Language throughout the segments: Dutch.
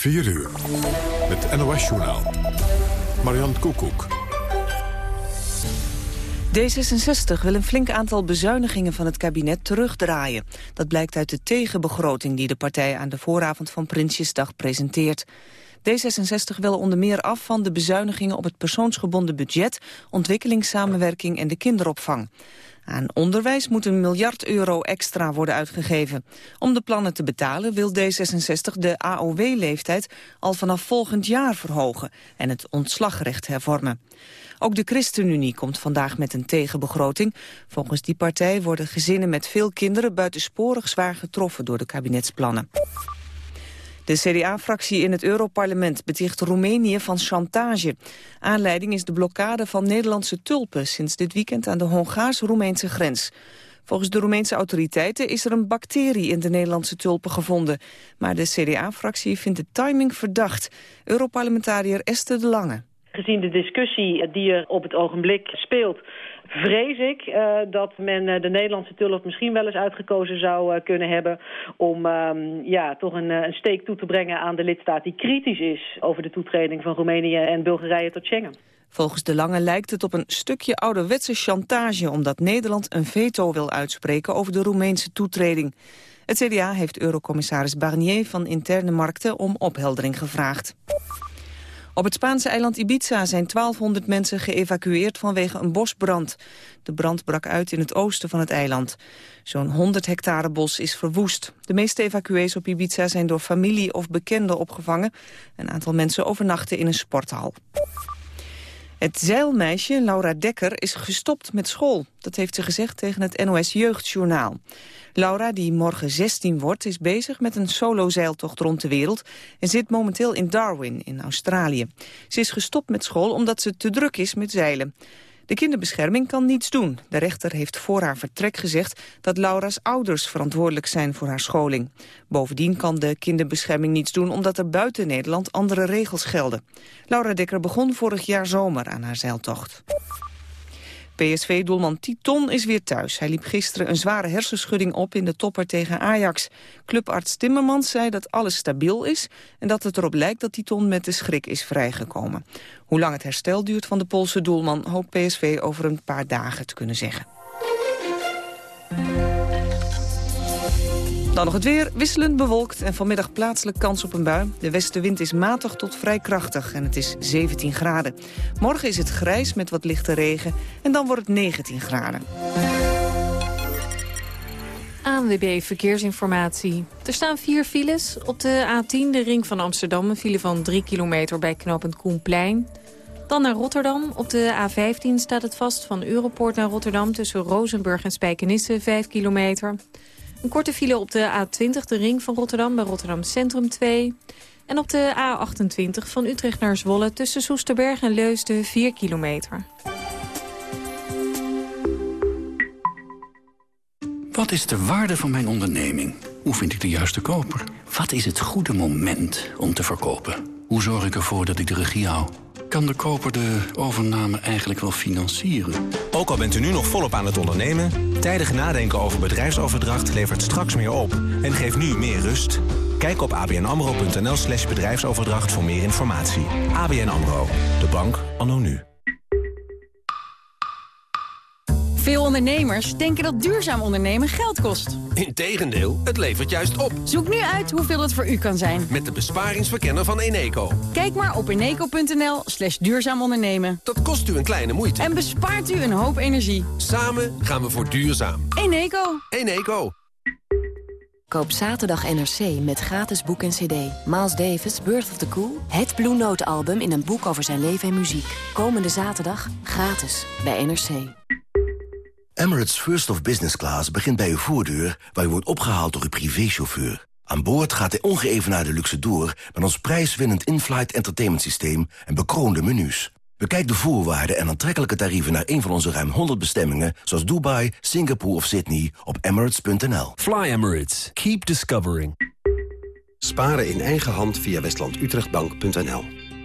4 uur. Het NOS-journaal. Marian Koekoek. D66 wil een flink aantal bezuinigingen van het kabinet terugdraaien. Dat blijkt uit de tegenbegroting die de partij aan de vooravond van Prinsjesdag presenteert. D66 wil onder meer af van de bezuinigingen op het persoonsgebonden budget, ontwikkelingssamenwerking en de kinderopvang. Aan onderwijs moet een miljard euro extra worden uitgegeven. Om de plannen te betalen wil D66 de AOW-leeftijd al vanaf volgend jaar verhogen en het ontslagrecht hervormen. Ook de ChristenUnie komt vandaag met een tegenbegroting. Volgens die partij worden gezinnen met veel kinderen buitensporig zwaar getroffen door de kabinetsplannen. De CDA-fractie in het Europarlement beticht Roemenië van chantage. Aanleiding is de blokkade van Nederlandse tulpen sinds dit weekend aan de Hongaars-Roemeense grens. Volgens de Roemeense autoriteiten is er een bacterie in de Nederlandse tulpen gevonden. Maar de CDA-fractie vindt de timing verdacht. Europarlementariër Esther de Lange. Gezien de discussie die er op het ogenblik speelt vrees ik uh, dat men uh, de Nederlandse tulp misschien wel eens uitgekozen zou uh, kunnen hebben... om um, ja, toch een, een, steek toe te brengen aan de lidstaat die kritisch is... over de toetreding van Roemenië en Bulgarije tot Schengen. Volgens De Lange lijkt het op een stukje ouderwetse chantage... omdat Nederland een veto wil uitspreken over de Roemeense toetreding. Het CDA heeft eurocommissaris Barnier van Interne Markten om opheldering gevraagd. Op het Spaanse eiland Ibiza zijn 1200 mensen geëvacueerd vanwege een bosbrand. De brand brak uit in het oosten van het eiland. Zo'n 100 hectare bos is verwoest. De meeste evacuees op Ibiza zijn door familie of bekenden opgevangen. Een aantal mensen overnachten in een sporthal. Het zeilmeisje Laura Dekker is gestopt met school. Dat heeft ze gezegd tegen het NOS Jeugdjournaal. Laura, die morgen 16 wordt, is bezig met een solo-zeiltocht rond de wereld... en zit momenteel in Darwin, in Australië. Ze is gestopt met school omdat ze te druk is met zeilen. De kinderbescherming kan niets doen. De rechter heeft voor haar vertrek gezegd dat Laura's ouders verantwoordelijk zijn voor haar scholing. Bovendien kan de kinderbescherming niets doen omdat er buiten Nederland andere regels gelden. Laura Dekker begon vorig jaar zomer aan haar zeiltocht. PSV-doelman Titon is weer thuis. Hij liep gisteren een zware hersenschudding op in de topper tegen Ajax. Clubarts Timmermans zei dat alles stabiel is... en dat het erop lijkt dat Titon met de schrik is vrijgekomen. Hoe lang het herstel duurt van de Poolse doelman... hoopt PSV over een paar dagen te kunnen zeggen. Dan nog het weer, wisselend bewolkt en vanmiddag plaatselijk kans op een bui. De westenwind is matig tot vrij krachtig en het is 17 graden. Morgen is het grijs met wat lichte regen en dan wordt het 19 graden. ANWB Verkeersinformatie. Er staan vier files. Op de A10, de ring van Amsterdam, een file van 3 kilometer bij knooppunt Koenplein. Dan naar Rotterdam. Op de A15 staat het vast van Europoort naar Rotterdam... tussen Rozenburg en Spijkenisse, 5 kilometer. Een korte file op de A20, de ring van Rotterdam, bij Rotterdam Centrum 2. En op de A28 van Utrecht naar Zwolle tussen Soesterberg en Leusden 4 kilometer. Wat is de waarde van mijn onderneming? Hoe vind ik de juiste koper? Wat is het goede moment om te verkopen? Hoe zorg ik ervoor dat ik de regie hou? Kan de koper de overname eigenlijk wel financieren? Ook al bent u nu nog volop aan het ondernemen... tijdig nadenken over bedrijfsoverdracht levert straks meer op... en geeft nu meer rust. Kijk op abnamro.nl slash bedrijfsoverdracht voor meer informatie. ABN AMRO, de bank anno nu. Veel ondernemers denken dat duurzaam ondernemen geld kost. Integendeel, het levert juist op. Zoek nu uit hoeveel het voor u kan zijn. Met de besparingsverkenner van Eneco. Kijk maar op eneco.nl slash duurzaam ondernemen. Dat kost u een kleine moeite. En bespaart u een hoop energie. Samen gaan we voor duurzaam. Eneco. Eneco. Koop zaterdag NRC met gratis boek en cd. Miles Davis, Birth of the Cool. Het Blue Note album in een boek over zijn leven en muziek. Komende zaterdag gratis bij NRC. Emirates First of Business Class begint bij uw voordeur... waar u wordt opgehaald door uw privéchauffeur. Aan boord gaat de ongeëvenaarde luxe door... met ons prijswinnend in-flight entertainment systeem en bekroonde menus. Bekijk de voorwaarden en aantrekkelijke tarieven... naar een van onze ruim 100 bestemmingen... zoals Dubai, Singapore of Sydney op emirates.nl. Fly Emirates. Keep discovering. Sparen in eigen hand via westlandutrechtbank.nl.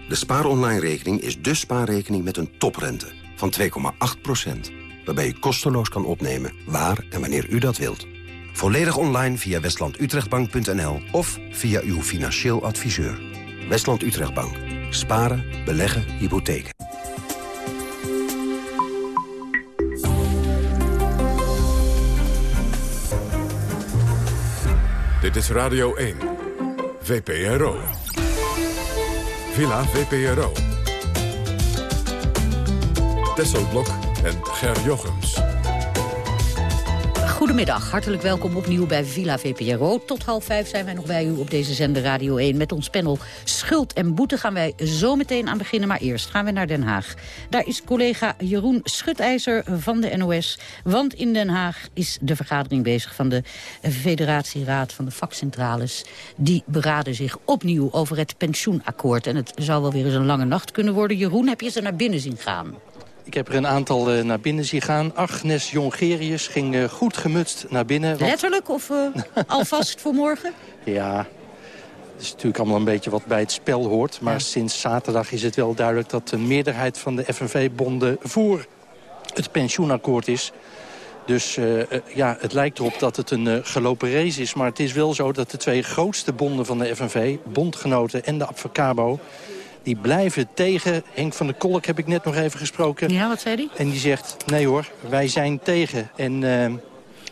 De spaaronline-rekening is de spaarrekening met een toprente van 2,8 waarbij u kosteloos kan opnemen waar en wanneer u dat wilt. Volledig online via westlandutrechtbank.nl of via uw financieel adviseur. Westland Utrechtbank. Sparen, beleggen, hypotheken. Dit is Radio 1. VPRO. Villa VPRO. Tesselblok en Ger Jochems. Goedemiddag, hartelijk welkom opnieuw bij Villa VPRO. Tot half vijf zijn wij nog bij u op deze zender Radio 1. Met ons panel Schuld en Boete gaan wij zo meteen aan beginnen. Maar eerst gaan we naar Den Haag. Daar is collega Jeroen Schutijzer van de NOS. Want in Den Haag is de vergadering bezig van de federatieraad van de vakcentrales. Die beraden zich opnieuw over het pensioenakkoord. En het zou wel weer eens een lange nacht kunnen worden. Jeroen, heb je ze naar binnen zien gaan? Ik heb er een aantal uh, naar binnen zien gaan. Agnes Jongerius ging uh, goed gemutst naar binnen. Want... Letterlijk of uh, alvast voor morgen? Ja, het is natuurlijk allemaal een beetje wat bij het spel hoort. Maar ja. sinds zaterdag is het wel duidelijk dat de meerderheid van de FNV-bonden voor het pensioenakkoord is. Dus ja, het lijkt erop dat het een gelopen race is. Maar het is wel zo dat de twee grootste bonden van de FNV, bondgenoten en de Advocabo die blijven tegen. Henk van der Kolk heb ik net nog even gesproken. Ja, wat zei hij? En die zegt, nee hoor, wij zijn tegen. En, uh,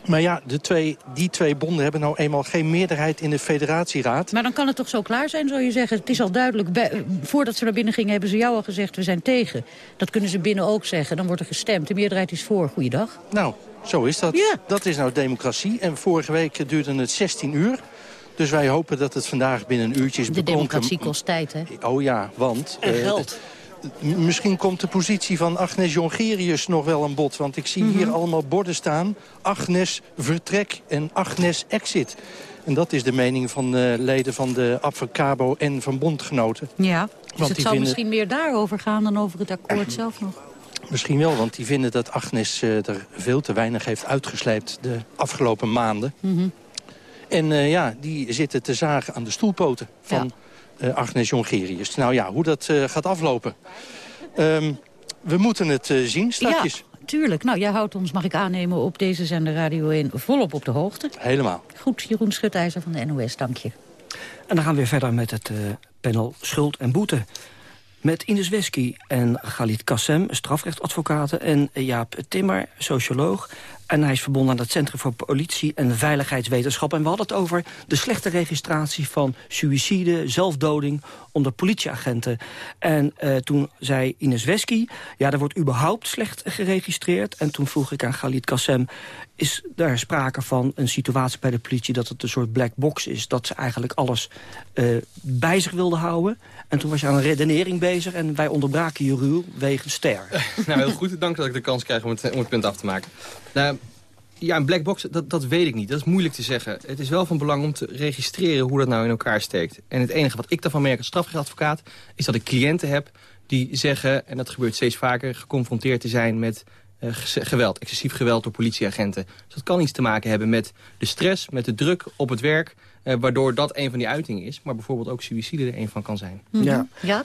maar ja, de twee, die twee bonden hebben nou eenmaal geen meerderheid in de federatieraad. Maar dan kan het toch zo klaar zijn, zou je zeggen? Het is al duidelijk, bij, voordat ze naar binnen gingen hebben ze jou al gezegd, we zijn tegen. Dat kunnen ze binnen ook zeggen, dan wordt er gestemd. De meerderheid is voor, goeiedag. Nou, zo is dat. Ja. Dat is nou democratie. En vorige week duurde het 16 uur. Dus wij hopen dat het vandaag binnen een uurtje is De democratie kost tijd, hè? Oh ja, want... En geld. Uh, misschien komt de positie van Agnes Jongerius nog wel aan bod. Want ik zie mm -hmm. hier allemaal borden staan. Agnes vertrek en Agnes exit. En dat is de mening van uh, leden van de Advocabo en van bondgenoten. Ja, dus want het zal vinden... misschien meer daarover gaan dan over het akkoord zelf nog. Misschien wel, want die vinden dat Agnes uh, er veel te weinig heeft uitgesleept de afgelopen maanden. Mm -hmm. En uh, ja, die zitten te zagen aan de stoelpoten van ja. uh, Agnes Jongerius. Nou ja, hoe dat uh, gaat aflopen. Um, we moeten het zien straks. Ja, tuurlijk. Nou, jij houdt ons, mag ik aannemen, op deze zender Radio 1 volop op de hoogte. Helemaal. Goed, Jeroen Schutijzer van de NOS, dank je. En dan gaan we weer verder met het panel Schuld en Boete. Met Ines Wesky en Galit Kassem, strafrechtadvocaten... en Jaap Timmer, socioloog. En hij is verbonden aan het Centrum voor Politie en Veiligheidswetenschap. En we hadden het over de slechte registratie van suïcide, zelfdoding onder politieagenten. En uh, toen zei Ines Wesky, ja, er wordt überhaupt slecht geregistreerd. En toen vroeg ik aan Galit Kassem, is daar sprake van een situatie bij de politie... dat het een soort black box is, dat ze eigenlijk alles uh, bij zich wilden houden. En toen was je aan een redenering bezig en wij onderbraken je ruw wegens ster. nou, heel goed. Dank dat ik de kans krijg om het punt af te maken. Nou, ja, een black box, dat, dat weet ik niet. Dat is moeilijk te zeggen. Het is wel van belang om te registreren hoe dat nou in elkaar steekt. En het enige wat ik daarvan merk als strafrechtadvocaat... is dat ik cliënten heb die zeggen, en dat gebeurt steeds vaker... geconfronteerd te zijn met uh, geweld, excessief geweld door politieagenten. Dus dat kan iets te maken hebben met de stress, met de druk op het werk... Uh, waardoor dat een van die uitingen is. Maar bijvoorbeeld ook suïcide er een van kan zijn. Mm -hmm. Ja. ja.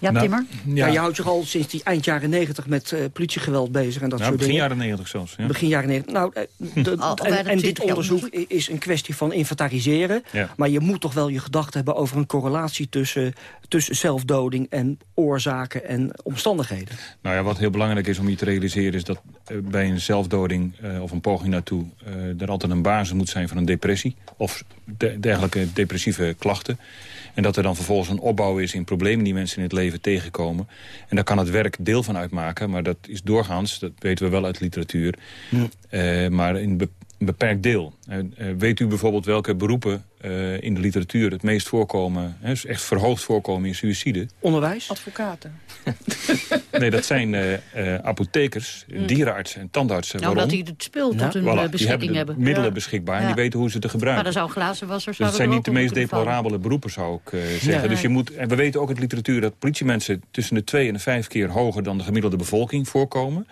Ja, nou, Timmer? Ja. ja. je houdt zich al sinds die eind jaren negentig met uh, politiegeweld bezig en dat nou, soort begin dingen. jaren negentig zelfs. Ja. Begin jaren negentig. Nou, uh, de, Al, en, en dit onderzoek is een kwestie van inventariseren. Ja. Maar je moet toch wel je gedachten hebben over een correlatie tussen, tussen zelfdoding en oorzaken en omstandigheden. Nou ja, wat heel belangrijk is om je te realiseren is dat uh, bij een zelfdoding of een poging naartoe er altijd een basis moet zijn van een depressie of de, dergelijke depressieve klachten. En dat er dan vervolgens een opbouw is in problemen die mensen in het leven tegenkomen. En daar kan het werk deel van uitmaken. Maar dat is doorgaans, dat weten we wel uit literatuur, ja. uh, maar in be beperkt deel. Uh, uh, weet u bijvoorbeeld welke beroepen in de literatuur het meest voorkomen, hè, dus echt verhoogd voorkomen in suïcide? Onderwijs? Advocaten. nee, dat zijn apothekers, mm. dierenartsen en tandartsen. Nou, Waarom? dat die het spul tot hun voilà, beschikking die hebben. middelen ja. beschikbaar en ja. die weten hoe ze te gebruiken. Maar dan zou glazenwasser dus het zijn niet de meest deplorabele beroepen, zou ik uh, zeggen. Ja, dus nee. je moet, en we weten ook uit literatuur dat politiemensen tussen de twee en de vijf keer hoger dan de gemiddelde bevolking voorkomen.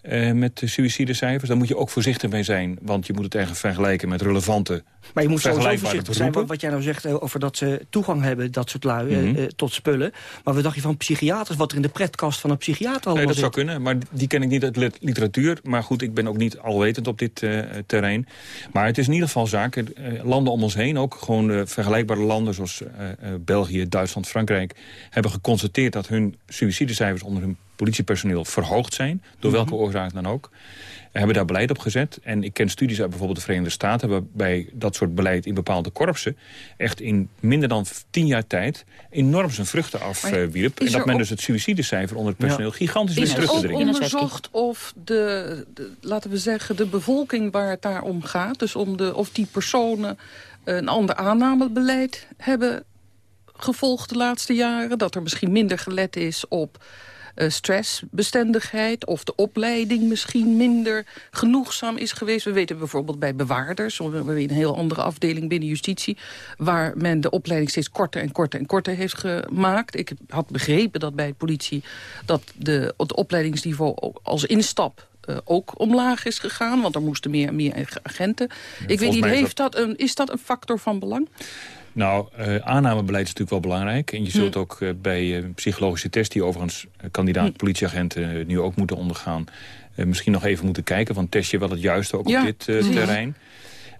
Eh, met de suïcidecijfers. Daar moet je ook voorzichtig mee zijn. Want je moet het eigenlijk vergelijken met relevante Maar je moet sowieso voorzichtig zijn wat, jij nou zegt eh, over dat ze toegang hebben, dat soort lui, Mhm. eh, tot spullen. Maar wat dacht je van psychiaters, wat er in de pretkast van een psychiater allemaal Nee, dat zit? zou kunnen, maar die ken ik niet uit lit- literatuur. Maar goed, ik ben ook niet alwetend op dit terrein. Maar het is in ieder geval zaak. landen om ons heen, ook gewoon vergelijkbare landen... zoals België, Duitsland, Frankrijk... hebben geconstateerd dat hun suïcidecijfers onder hun politiepersoneel verhoogd zijn. Door welke Mhm. oorzaak dan ook. We hebben daar beleid op gezet. En ik ken studies uit bijvoorbeeld de Verenigde Staten... waarbij dat soort beleid in bepaalde korpsen... echt in minder dan tien jaar tijd enorm zijn vruchten afwierp. is en dat men dus het suïcidecijfer onder het personeel... gigantisch Is wist er terug te ook dringen. onderzocht of de, de, laten we zeggen, de bevolking waar het daar om gaat... dus om de, of die personen een ander aannamebeleid hebben gevolgd de laatste jaren? Dat er misschien minder gelet is op eh, stressbestendigheid... of de opleiding misschien minder genoegzaam is geweest. We weten bijvoorbeeld bij bewaarders... we hebben een heel andere afdeling binnen justitie... waar men de opleiding steeds korter en korter en korter heeft gemaakt. Ik had begrepen dat bij de politie... dat de, het opleidingsniveau als instap eh, ook omlaag is gegaan. Want er moesten meer en meer agenten. Ik weet niet, heeft dat een, is dat een factor van belang? Nou, eh, aannamebeleid is natuurlijk wel belangrijk. En je zult Hm. ook eh, bij eh, psychologische test... die overigens kandidaat politieagenten eh, nu ook moeten ondergaan... misschien nog even moeten kijken, van test je wel het juiste ook Ja, op dit terrein.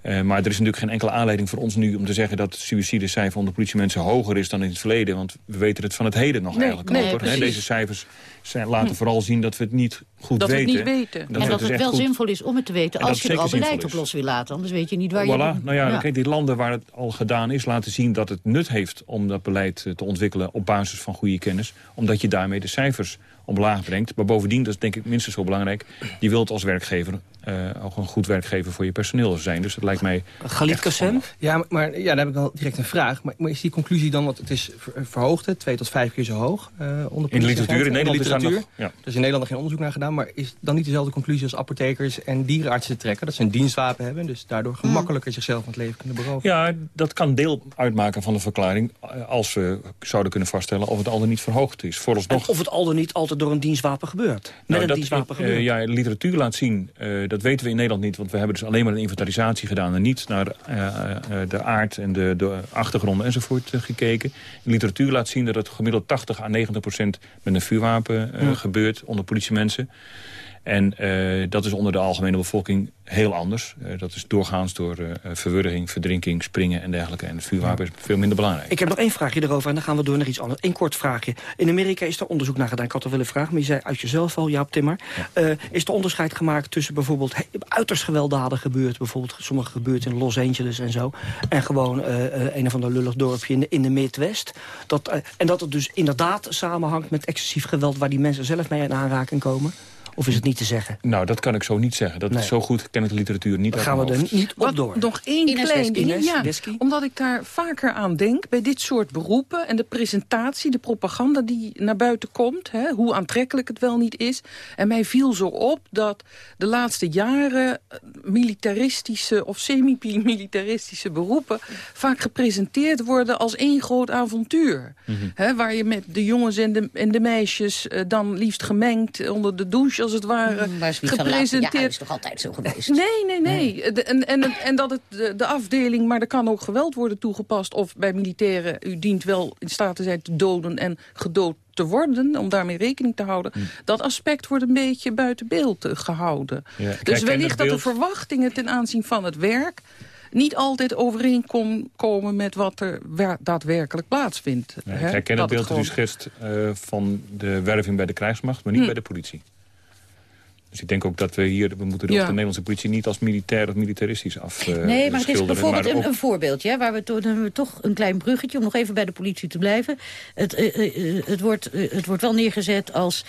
Eh, maar er is natuurlijk geen enkele aanleiding voor ons nu om te zeggen... dat het suïcidecijfer onder politiemensen hoger is dan in het verleden. Want we weten het van het heden nog Nee, eigenlijk nee, precies. Deze cijfers zijn, laten vooral zien dat we het niet goed Dat we weten. het niet weten. Dat en we dat dus het echt wel goed- zinvol is om het te weten als je er al beleid op los wil laten. Anders weet je niet waar je... Voilà. Nou ja, kijk, die landen waar het al gedaan is... laten zien dat het nut heeft om dat beleid eh, te ontwikkelen... op basis van goede kennis. Omdat je daarmee de cijfers omlaag brengt. Maar bovendien, dat is denk ik minstens zo belangrijk... je wilt als werkgever eh, ook een goed werkgever voor je personeel zijn. Dus dat lijkt mij... Galit Kassem? Ja, maar- ja, daar heb ik wel direct een vraag. Maar, maar is die conclusie dan, want het is ver- verhoogd, hè, twee tot vijf keer zo hoog? eh, onder In de literatuur, in? Nederland is daar literatuur. nog- ja. Er is in Nederland nog geen onderzoek naar gedaan, maar is dan niet dezelfde conclusie als apothekers en dierenartsen trekken? Dat ze een dienstwapen hebben, dus daardoor gemakkelijker zichzelf van het leven kunnen beroven. Ja, dat kan deel uitmaken van de verklaring... eh, als we zouden kunnen vaststellen of het al dan niet verhoogd is. Vooralsnog En of het al dan niet altijd door een dienstwapen gebeurt. Met Nou, een dat, dienstwapen eh, gebeurt. ja, literatuur laat zien, eh, dat weten we in Nederland niet... want we hebben dus alleen maar een inventarisatie gedaan... en niet naar eh, de aard en de, de achtergronden enzovoort gekeken. Literatuur laat zien dat het gemiddeld 80 à 90 procent... met een vuurwapen Hm. gebeurt onder politiemensen. En eh, dat is onder de algemene bevolking heel anders. Eh, dat is doorgaans door eh, verwurging, verdrinking, springen en dergelijke. En het vuurwapen is veel minder belangrijk. Ik heb nog één vraagje erover en dan gaan we door naar iets anders. Eén kort vraagje. In Amerika is er onderzoek naar gedaan. Ik had er willen vragen, maar je zei uit jezelf al, Jaap Timmer. Is er onderscheid gemaakt tussen bijvoorbeeld uiterst gewelddadig gebeurt... bijvoorbeeld sommige gebeurt in Los Angeles en zo... en gewoon een of ander lullig dorpje in de, in de Midwest. Dat, en dat het dus inderdaad samenhangt met excessief geweld... waar die mensen zelf mee in aanraking komen? Of is het niet te zeggen? Nou, dat kan ik zo niet zeggen. Dat Nee. is zo goed ken ik de literatuur niet Dan gaan we er niet op Wat, door. Nog één Ines klein ding. Ja, omdat ik daar vaker aan denk bij dit soort beroepen... en de presentatie, de propaganda die naar buiten komt... Hè, hoe aantrekkelijk het wel niet is. En mij viel zo op dat de laatste jaren... eh, militaristische of semi-militaristische beroepen... vaak gepresenteerd worden als één groot avontuur. Hè, waar je met de jongens en de, en de meisjes eh, dan liefst gemengd... onder de douche als het ware laten. gepresenteerd... Ja, dat is toch altijd zo geweest? Nee, nee, nee. De- En, en, en dat het de, de afdeling, maar er kan ook geweld worden toegepast... of bij militairen, u dient wel in staat te zijn te doden en gedood te worden... om daarmee rekening te houden. Dat aspect wordt een beetje buiten beeld eh, gehouden. Ja, dus wellicht dat de verwachtingen ten aanzien van het werk... niet altijd overeenkomen met wat er wer- daadwerkelijk plaatsvindt. Nee, ik herken Dat het beeld dat u gewoon- schetst eh, van de werving bij de krijgsmacht, maar niet Hm. bij de politie. Dus ik denk ook dat we hier, we moeten Ja. de Nederlandse politie niet als militair of militaristisch af eh, Nee, maar het is bijvoorbeeld een, een voorbeeldje... Waar we to- dan hebben we toch een klein bruggetje... om nog even bij de politie te blijven. Het, eh, eh, eh, het, wordt, het wordt wel neergezet als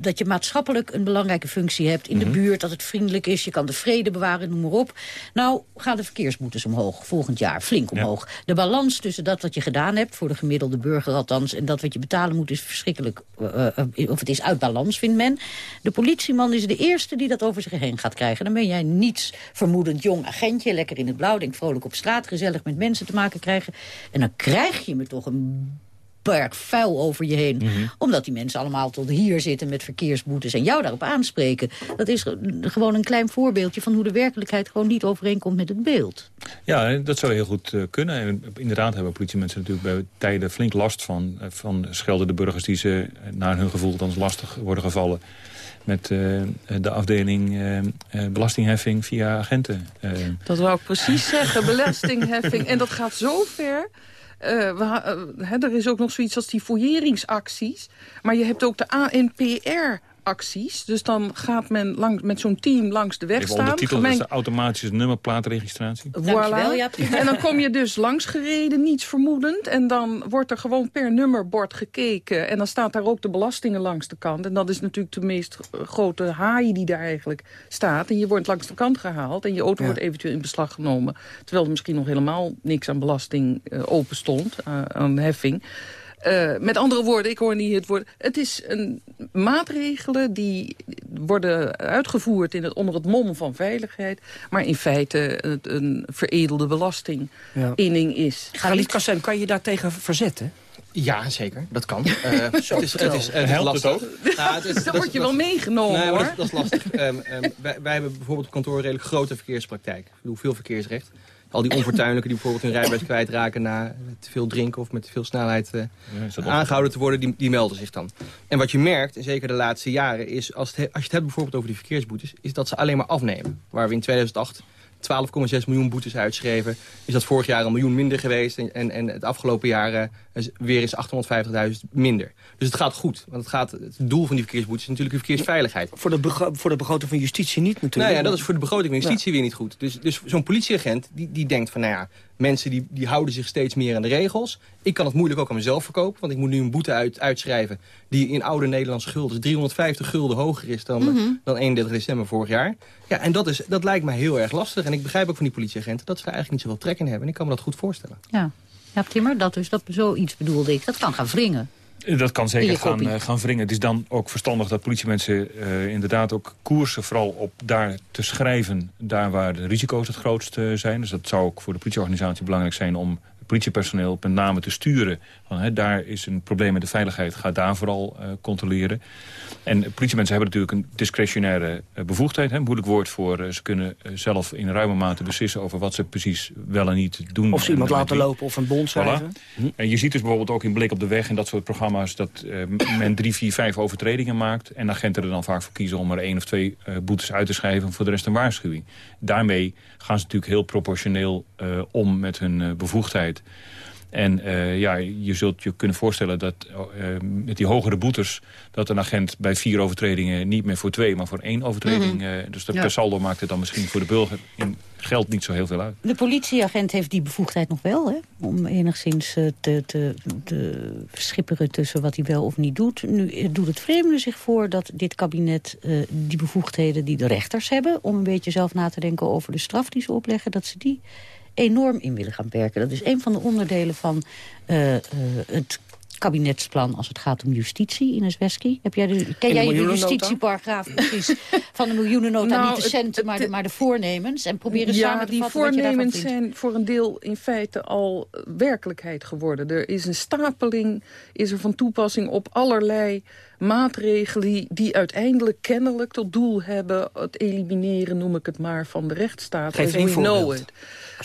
dat je maatschappelijk... een belangrijke functie hebt in Mhm. de buurt... dat het vriendelijk is, je kan de vrede bewaren, noem maar op. Nou gaan de verkeersboetes omhoog, volgend jaar, flink omhoog. De balans tussen dat wat je gedaan hebt... voor de gemiddelde burger althans... en dat wat je betalen moet is verschrikkelijk... of het is uit balans, vindt men. De politieman is de eerste die dat over zich heen gaat krijgen. Dan ben jij niets vermoedend jong agentje, lekker in het blauw... denk vrolijk op straat, gezellig met mensen te maken krijgen. En dan krijg je me toch een berg vuil over je heen. Mhm. Omdat die mensen allemaal tot hier zitten met verkeersboetes... en jou daarop aanspreken. Dat is gewoon een klein voorbeeldje van hoe de werkelijkheid... gewoon niet overeenkomt met het beeld. Ja, dat zou heel goed eh, kunnen. En inderdaad hebben politiemensen natuurlijk bij tijden flink last van... eh, van scheldende burgers die ze eh, naar hun gevoel dan lastig worden gevallen... met eh, de afdeling eh, eh, belastingheffing via agenten. Dat wou ik precies zeggen, belastingheffing. En dat gaat zo ver. We er is ook nog zoiets als die fouilleringsacties. Maar je hebt ook de ANPR-acties. Dus dan gaat men lang, met zo'n team langs de weg even staan. ondertiteld, dat is de automatische nummerplaatregistratie. Voilà. en dan kom je dus langs gereden, niets vermoedend. En dan wordt er gewoon per nummerbord gekeken. En dan staat daar ook de belastingen langs de kant. En dat is natuurlijk de meest grote haai die daar eigenlijk staat. En je wordt langs de kant gehaald. En je auto Ja. wordt eventueel in beslag genomen. Terwijl er misschien nog helemaal niks aan belasting eh, open stond. eh, aan heffing. Eh, met andere woorden, ik hoor niet het woord... Het is een maatregelen die worden uitgevoerd in het, onder het mom van veiligheid... maar in feite het, een veredelde belastinginning is. Galit Kassem, kan je daartegen verzetten? Ja, zeker. Dat kan. Eh, het is, het is, het is Helpt het lastig. ook? Ja, het is- Dan dat word je dat wel meegenomen, Nee, hoor. dat, dat is lastig. Ehm, ehm, wij, wij hebben bijvoorbeeld op kantoor een redelijk grote verkeerspraktijk. Ik bedoel, veel verkeersrecht. Al die onfortuinlijken die bijvoorbeeld hun rijbewijs kwijtraken... na te veel drinken of met te veel snelheid eh, aangehouden te worden, die, die melden zich dan. En wat je merkt, en zeker de laatste jaren, is als, het, he- als je het hebt bijvoorbeeld over die verkeersboetes... is dat ze alleen maar afnemen. Waar we in 2008 12,6 miljoen boetes uitschreven... is dat vorig jaar een miljoen minder geweest... en, en, en het afgelopen jaar is weer is 850.000 minder. Dus het gaat goed. Want het, gaat, het doel van die verkeersboetes is natuurlijk de verkeersveiligheid. Voor de, voor de begroting van justitie niet natuurlijk. Nou ja, dat is voor de begroting van justitie weer niet goed. Dus, dus zo'n politieagent die, die denkt van, nou ja, mensen die, die houden zich steeds meer aan de regels. Ik kan het moeilijk ook aan mezelf verkopen, want ik moet nu een boete uit, uitschrijven... die in oude Nederlandse gulden 350 gulden hoger is dan, Mhm. dan 31 december vorig jaar. Ja, en dat, is, dat lijkt mij heel erg lastig. En ik begrijp ook van die politieagenten dat ze daar eigenlijk niet zoveel trek in hebben. En ik kan me dat goed voorstellen. Ja, ja Timmer, dat dus, dat, zoiets bedoelde ik. Dat kan gaan wringen. Dat kan zeker gaan, eh, gaan wringen. Het is dan ook verstandig dat politiemensen eh, inderdaad ook koersen... vooral op daar te schrijven, daar waar de risico's het grootst eh, zijn. Dus dat zou ook voor de politieorganisatie belangrijk zijn... om politiepersoneel met name te sturen. Van, hè, daar is een probleem met de veiligheid, ga daar vooral eh, controleren. En politiemensen hebben natuurlijk een discretionaire eh, bevoegdheid. Hè, moeilijk woord voor. eh, ze kunnen zelf in ruime mate beslissen over wat ze precies wel en niet doen. Of ze iemand En laten lopen of een bond schrijven. Voilà. En je ziet dus bijvoorbeeld ook in Blik op de Weg en dat soort programma's... dat men drie, vier, vijf overtredingen maakt... en agenten er dan vaak voor kiezen om er één of twee boetes uit te schrijven... en voor de rest een waarschuwing. Daarmee gaan ze natuurlijk heel proportioneel om met hun bevoegdheid. En eh, ja, je zult je kunnen voorstellen dat eh, met die hogere boetes... dat een agent bij vier overtredingen niet meer voor twee, maar voor één overtreding... Mhm. eh, dus dat Ja. per saldo maakt het dan misschien voor de burger in geld niet zo heel veel uit. De politieagent heeft die bevoegdheid nog wel, hè? Om enigszins te, te, te schipperen tussen wat hij wel of niet doet. Nu doet het vreemde zich voor dat dit kabinet die bevoegdheden die de rechters hebben... om een beetje zelf na te denken over de straf die ze opleggen... dat ze die enorm in willen gaan perken. Dat is een van de onderdelen van eh, eh, het kabinetsplan als het gaat om justitie, Ines Wesky. Heb jij de, ken de jij de justitieparagraaf precies van de miljoenennota? Nou, niet de het- centen, maar de, maar de voornemens. En proberen ja, samen te die voornemens zijn voor een deel in feite al werkelijkheid geworden. Er is een stapeling, is er van toepassing op allerlei maatregelen... die, die uiteindelijk kennelijk tot doel hebben... het elimineren, noem ik het maar, van de rechtsstaat. Geef één know voorbeeld.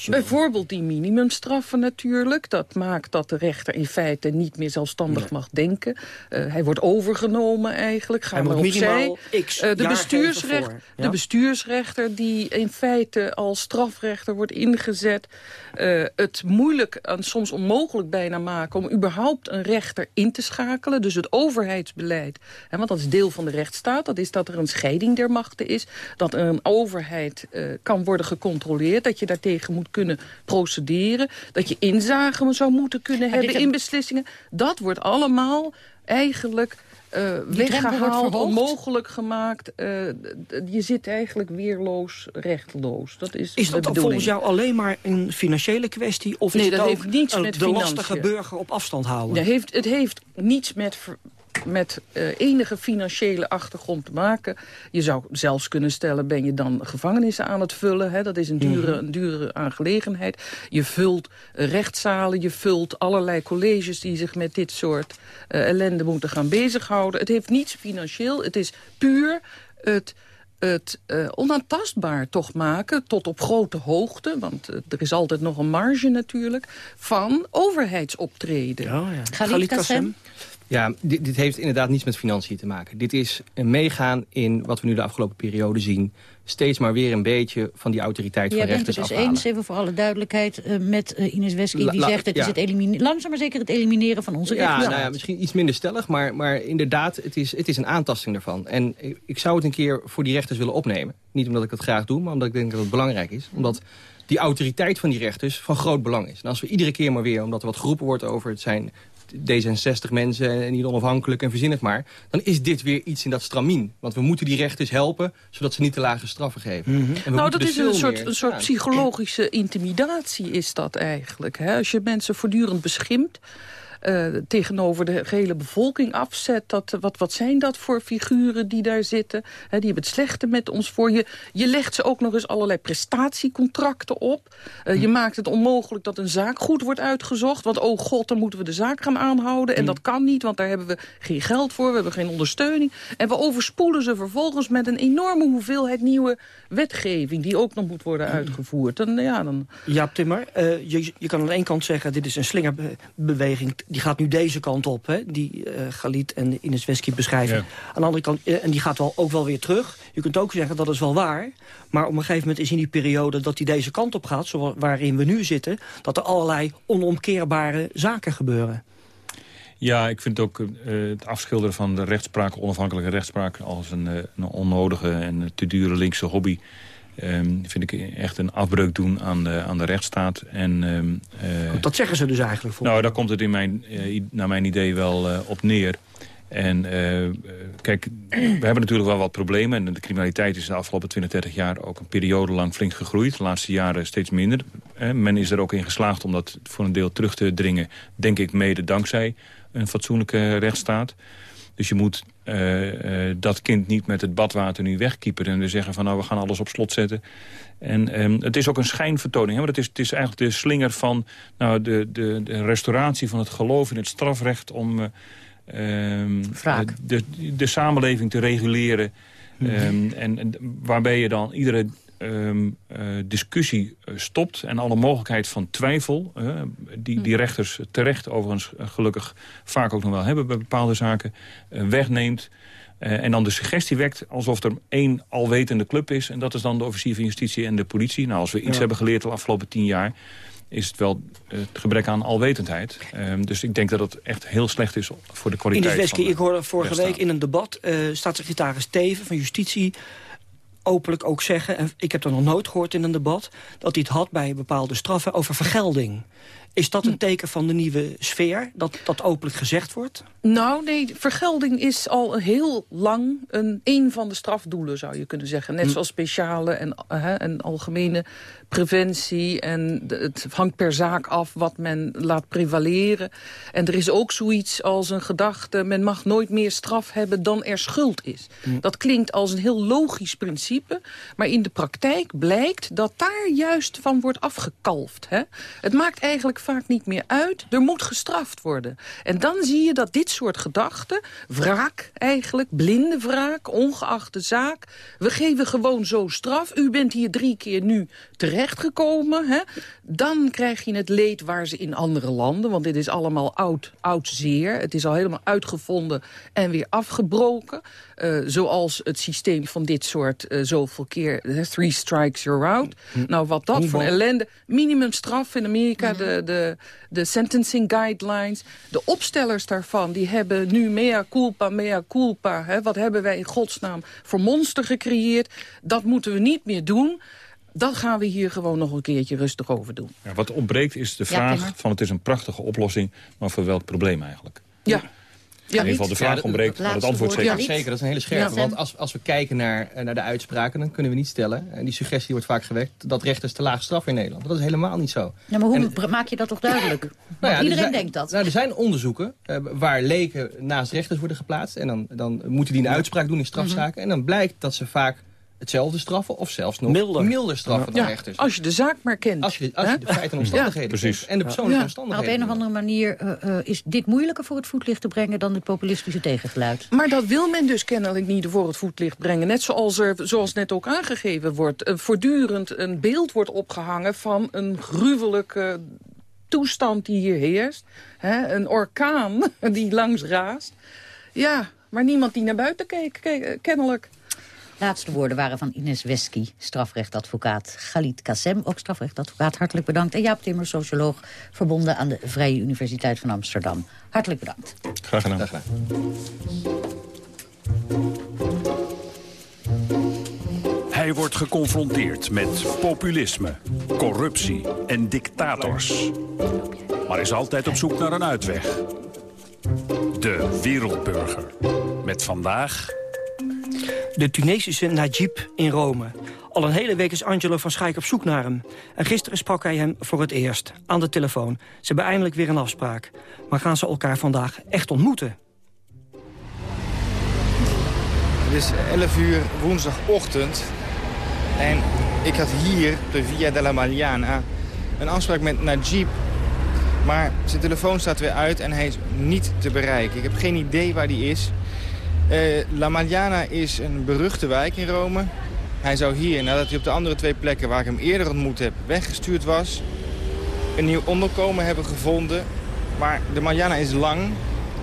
Bijvoorbeeld die minimumstraffen natuurlijk. Dat maakt dat de rechter in feite niet meer zelfstandig mag denken. Eh, hij wordt overgenomen eigenlijk. Ga Hij maar moet opzij. x Eh, de, bestuursrecht, geven voor, ja? de bestuursrechter die in feite als strafrechter wordt ingezet... eh, het moeilijk en soms onmogelijk bijna maken... om überhaupt een rechter in te schakelen. Dus het overheidsbeleid. Hè, want dat is deel van de rechtsstaat. Dat is dat er een scheiding der machten is. Dat een overheid kan worden gecontroleerd. Dat je daartegen moet kunnen procederen. Dat je inzage zou moeten kunnen hebben in beslissingen. Dat wordt allemaal eigenlijk... eh, weggehaald, onmogelijk gemaakt. Eh, je zit eigenlijk weerloos, rechtloos. Dat is, Is dat dan volgens jou alleen maar een financiële kwestie? Of is Nee, het dat ook heeft niets een- met de lastige financiën. burger op afstand houden? Heeft, het heeft niets met ver- met uh, enige financiële achtergrond te maken. Je zou zelfs kunnen stellen, ben je dan gevangenissen aan het vullen? Hè? Dat is een dure, Mhm. een dure aangelegenheid. Je vult uh, rechtszalen, je vult allerlei colleges... die zich met dit soort uh, ellende moeten gaan bezighouden. Het heeft niets financieel, het is puur het het uh, onaantastbaar toch maken, tot op grote hoogte... want uh, er is altijd nog een marge natuurlijk, van overheidsoptreden. Ja, ja. Galit Kassem? Ja, dit, dit, heeft inderdaad niets met financiën te maken. Dit is een meegaan in wat we nu de afgelopen periode zien. Steeds maar weer een beetje van die autoriteit Jij van het rechters dus afhalen. eens, even voor alle duidelijkheid, uh, met uh, Ines Wesky. La- Die zegt het ja. is het langzaam maar zeker het elimineren van onze Ja, nou ja, misschien iets minder stellig, maar, maar inderdaad, het is, het is een aantasting daarvan. En ik, ik zou het een keer voor die rechters willen opnemen. Niet omdat ik dat graag doe, maar omdat ik denk dat het belangrijk is. Omdat die autoriteit van die rechters van groot belang is. En als we iedere keer maar weer, omdat er wat geroepen wordt over... het zijn D66 mensen en niet onafhankelijk en verzin het maar... dan is dit weer iets in dat stramien. Want we moeten die rechters helpen, zodat ze niet te lage straffen geven. En we Nou, dat dus is een soort, een soort psychologische intimidatie is dat eigenlijk. Hè? Als je mensen voortdurend beschimpt... eh, tegenover de gehele bevolking afzet. Dat, wat, wat zijn dat voor figuren die daar zitten? Die hebben het slechte met ons voor. Je, je legt ze ook nog eens allerlei prestatiecontracten op. Eh, Je maakt het onmogelijk dat een zaak goed wordt uitgezocht. Want oh god, dan moeten we de zaak gaan aanhouden. En dat kan niet, want daar hebben we geen geld voor. We hebben geen ondersteuning. En we overspoelen ze vervolgens met een enorme hoeveelheid nieuwe wetgeving... die ook nog moet worden uitgevoerd. En, ja, dan... Jaap Timmer, eh, je, je kan aan de ene kant zeggen... dit is een slingerbeweging, die gaat nu deze kant op... Hè, die eh Galit en Ines Wesky beschrijven. Ja. Aan de andere kant, eh, en die gaat wel, ook wel weer terug. Je kunt ook zeggen, dat is wel waar. Maar op een gegeven moment is in die periode dat die deze kant op gaat... Zoals, waarin we nu zitten, dat er allerlei onomkeerbare zaken gebeuren. Ja, ik vind ook eh, het afschilderen van de rechtspraak, onafhankelijke rechtspraak... als een, een onnodige en te dure linkse hobby... ehm, vind ik echt een afbreuk doen aan de, aan de rechtsstaat. En, ehm, eh, Dat zeggen ze dus eigenlijk voor. nou, daar komt het in mijn, eh, naar mijn idee wel eh, op neer. En kijk, we hebben natuurlijk wel wat problemen. En de criminaliteit is de afgelopen 20, 30 jaar ook een periode lang flink gegroeid. De laatste jaren steeds minder. Men is er ook in geslaagd om dat voor een deel terug te dringen. Denk ik mede dankzij een fatsoenlijke rechtsstaat. Dus je moet eh, eh, dat kind niet met het badwater nu wegkieperen... en dan zeggen van nou, we gaan alles op slot zetten. En ehm, het is ook een schijnvertoning. Hè? Want het is, het is eigenlijk de slinger van nou, de, de, de restauratie van het geloof in het strafrecht... om eh, ehm, de, de samenleving te reguleren. Ehm, en, en waarbij je dan iedere ehm, eh, discussie eh, stopt... en alle mogelijkheid van twijfel... die, die rechters terecht overigens eh, gelukkig vaak ook nog wel hebben... bij bepaalde zaken, eh, wegneemt... Eh, en dan de suggestie wekt alsof er één alwetende club is... en dat is dan de officier van justitie en de politie. Nou, als we iets Ja. hebben geleerd de afgelopen tien jaar... is het wel het gebrek aan alwetendheid. Ehm, dus ik denk dat het echt heel slecht is voor de kwaliteit van de ik hoorde vorige week in een debat... eh, staatssecretaris Teven van Justitie openlijk ook zeggen... en ik heb dat nog nooit gehoord in een debat... dat hij het had bij bepaalde straffen over vergelding. Is dat een teken van de nieuwe sfeer, dat dat openlijk gezegd wordt? Nou, nee, vergelding is al heel lang een, een van de strafdoelen, zou je kunnen zeggen. Net Hm. zoals speciale en, eh, hè, en algemene preventie. En het hangt per zaak af wat men laat prevaleren. En er is ook zoiets als een gedachte... men mag nooit meer straf hebben dan er schuld is. Dat klinkt als een heel logisch principe. Maar in de praktijk blijkt dat daar juist van wordt afgekalfd. Hè? Het maakt eigenlijk vaak niet meer uit. Er moet gestraft worden. En dan zie je dat dit soort gedachten... wraak eigenlijk, blinde wraak, ongeacht de zaak... we geven gewoon zo straf. U bent hier drie keer nu terechtgekomen. Hè? Dan krijg je het leed waar ze in andere landen... want dit is allemaal oud, oud zeer. Het is al helemaal uitgevonden en weer afgebroken. Eh, zoals het systeem van dit soort eh, zoveel keer... three strikes, you're out. Nou, wat dat voor ellende... minimumstraf in Amerika, de, de, de sentencing guidelines... de opstellers daarvan, die hebben nu mea culpa, mea culpa... Hè, wat hebben wij in godsnaam voor monster gecreëerd? Dat moeten we niet meer doen... Dat gaan we hier gewoon nog een keertje rustig over doen. Ja, wat ontbreekt is de Ja, vraag van het is een prachtige oplossing... maar voor welk probleem eigenlijk? Ja. in ieder geval de vraag ontbreekt, maar het antwoord zeker. Ja, zeker, dat is een hele scherpe. Want als, als we kijken naar, naar de uitspraken, dan kunnen we niet stellen... en die suggestie wordt vaak gewekt, dat rechters te laag straf in Nederland. Dat is helemaal niet zo. Ja, maar hoe maak je dat toch duidelijk? Nou ja, iedereen denkt dat. Nou, er zijn onderzoeken uh, waar leken naast rechters worden geplaatst... en dan, dan moeten die een uitspraak doen in strafzaken... Mhm. en dan blijkt dat ze vaak hetzelfde straffen of zelfs nog milder, milder straffen dan rechters. Als je de zaak maar kent. Als je, als je de feiten en omstandigheden kent. En de persoonlijke omstandigheden. Maar op een of andere manier uh, is dit moeilijker voor het voetlicht te brengen... dan het populistische tegengeluid. Maar dat wil men dus kennelijk niet voor het voetlicht brengen. Net zoals er, zoals net ook aangegeven wordt... Uh, voortdurend een beeld wordt opgehangen van een gruwelijke toestand die hier heerst. Hè? Een orkaan die langs raast. Ja, maar niemand die naar buiten keek, keek kennelijk. Laatste woorden waren van Ines Wesky, strafrechtadvocaat. Galit Kassem, ook strafrechtadvocaat, hartelijk bedankt. En Jaap Timmer, socioloog, verbonden aan de Vrije Universiteit van Amsterdam. Hartelijk bedankt. Graag gedaan. Graag Hij wordt geconfronteerd met populisme, corruptie en dictators. Maar is altijd op zoek naar een uitweg. De Wereldburger. Met vandaag de Tunesische Najib in Rome. Al een hele week is Angelo van Schaik op zoek naar hem. En gisteren sprak hij hem voor het eerst, aan de telefoon. Ze hebben eindelijk weer een afspraak. Maar gaan ze elkaar vandaag echt ontmoeten? Het is 11 uur woensdagochtend. En ik had hier, de Via della Magliana, een afspraak met Najib. Maar zijn telefoon staat weer uit en hij is niet te bereiken. Ik heb geen idee waar hij is. Uh, La Magliana is een beruchte wijk in Rome. Hij zou hier, nadat hij op de andere twee plekken waar ik hem eerder ontmoet heb, weggestuurd was, een nieuw onderkomen hebben gevonden. Maar de Magliana is lang,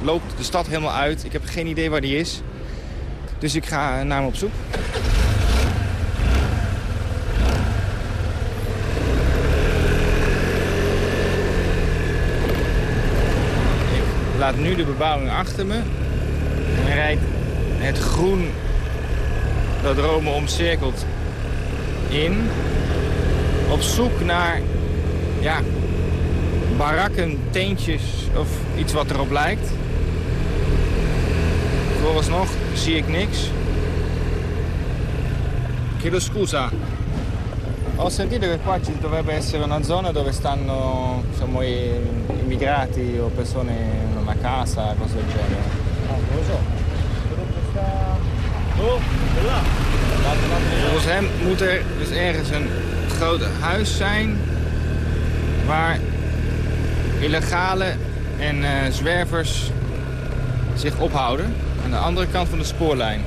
loopt de stad helemaal uit. Ik heb geen idee waar die is. Dus ik ga naar hem op zoek. Ik laat nu de bebouwing achter me. En rijd het groen dat Rome omcirkelt in. Op zoek naar ja, barakken, teentjes of iets wat erop lijkt. Vooralsnog zie ik niks. Chiedo scusa. Ho sentito che qua ci dovrebbe essere una zona dove stanno insomma, immigrati o persone in una casa, cose del genere. Volgens hem moet er dus ergens een groot huis zijn waar illegale en uh, zwervers zich ophouden. Aan de andere kant van de spoorlijn.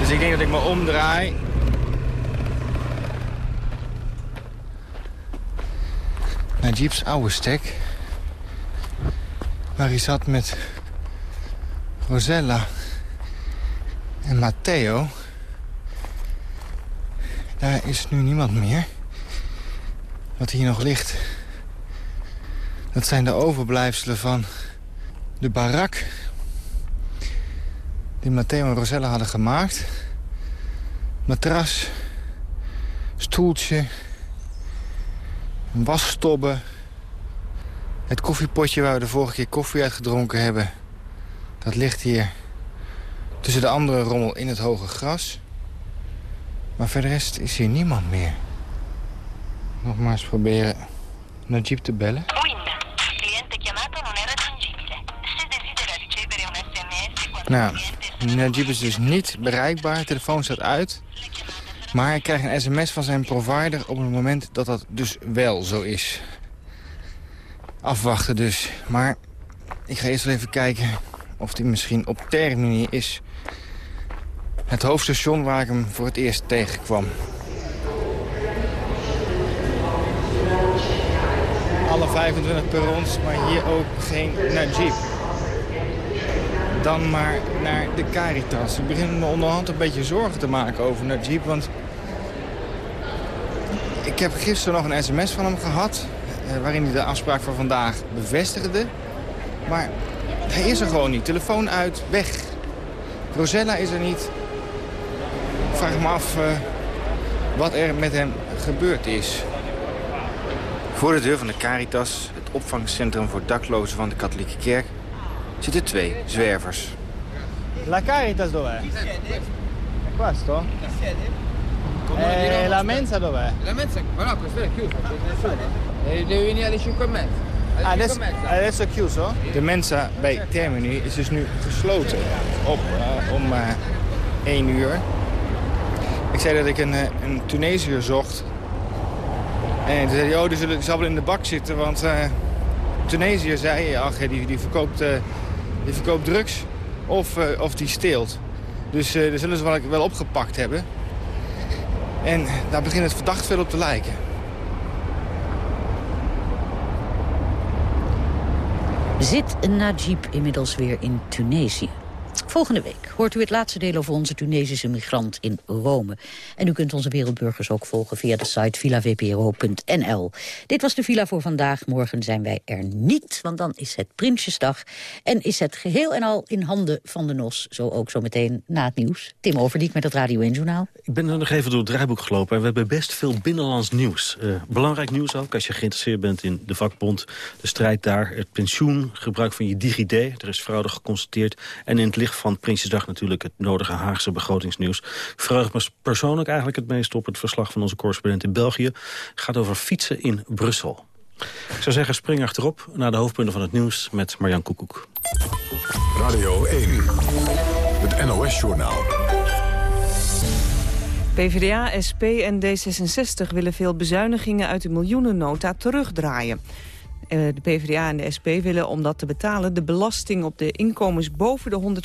Dus ik denk dat ik me omdraai. Naar Jeeps oude stek. Waar hij zat met Rosella en Matteo... daar is nu niemand meer. Wat hier nog ligt... dat zijn de overblijfselen van de barak... die Matteo en Rosella hadden gemaakt. Matras, stoeltje, wasstobben... Het koffiepotje waar we de vorige keer koffie uit gedronken hebben... dat ligt hier Tussen de andere rommel in het hoge gras. Maar voor de rest is hier niemand meer. Nogmaals proberen Najib te bellen. Nou, Najib is dus niet bereikbaar. De telefoon staat uit. Maar hij krijgt een sms van zijn provider op het moment dat dat dus wel zo is. Afwachten dus. Maar ik ga eerst wel even kijken of hij misschien op Termini is. Het hoofdstation waar ik hem voor het eerst tegenkwam. Alle 25 perrons, maar hier ook geen Najib. Dan maar naar de Caritas. Ik begin me onderhand een beetje zorgen te maken over Najib, want... Ik heb gisteren nog een sms van hem gehad... Eh, waarin hij de afspraak van vandaag bevestigde. Maar hij is er gewoon niet. Telefoon uit, weg. Rosella is er niet. Ik vraag me af uh, wat er met hem gebeurd is. Voor de deur van de Caritas, het opvangcentrum voor daklozen van de katholieke kerk... zitten twee zwervers. La Caritas dov'è? Questo? Eh, la mensa dov'è? La mensa, ma no, questa è chiusa, devi venire alle 5 e mezza. De Mensa bij Termini is dus nu gesloten op, uh, om uh, 1 uur. Ik zei dat ik een, een Tunesiër zocht. En toen zei oh, die, zullen, die zal wel in de bak zitten, want uh, Tunesiër zei, ach, die, die, verkoopt, die verkoopt drugs of, of die steelt. Dus daar zullen ze wel, wel opgepakt hebben. En daar begint het verdacht veel op te lijken. Zit Najib inmiddels weer in Tunesië? Volgende week hoort u het laatste deel over onze Tunesische migrant in Rome. En u kunt onze wereldburgers ook volgen via de site villavpro.nl. Dit was de Villa voor vandaag. Morgen zijn wij er niet, want dan is het Prinsjesdag. En is het geheel en al in handen van de NOS. Zo ook zo meteen na het nieuws. Tim Overdiek met het Radio 1 Journaal. Ik ben er nog even door het draaiboek gelopen. En we hebben best veel binnenlands nieuws. Uh, belangrijk nieuws ook, als je geïnteresseerd bent in de vakbond. De strijd daar, het pensioen, gebruik van je DigiD. Er is fraude geconstateerd. En in het licht van Prinsjesdag natuurlijk het nodige Haagse begrotingsnieuws. Verheugt me persoonlijk eigenlijk het meest op het verslag van onze correspondent in België. Het gaat over fietsen in Brussel. Ik zou zeggen, spring achterop naar de hoofdpunten van het nieuws met Marjan Koekoek. Radio 1, het NOS-journaal. PvdA, SP en D66 willen veel bezuinigingen uit de miljoenennota terugdraaien. Eh, de PvdA en de SP willen om dat te betalen de belasting op de inkomens boven de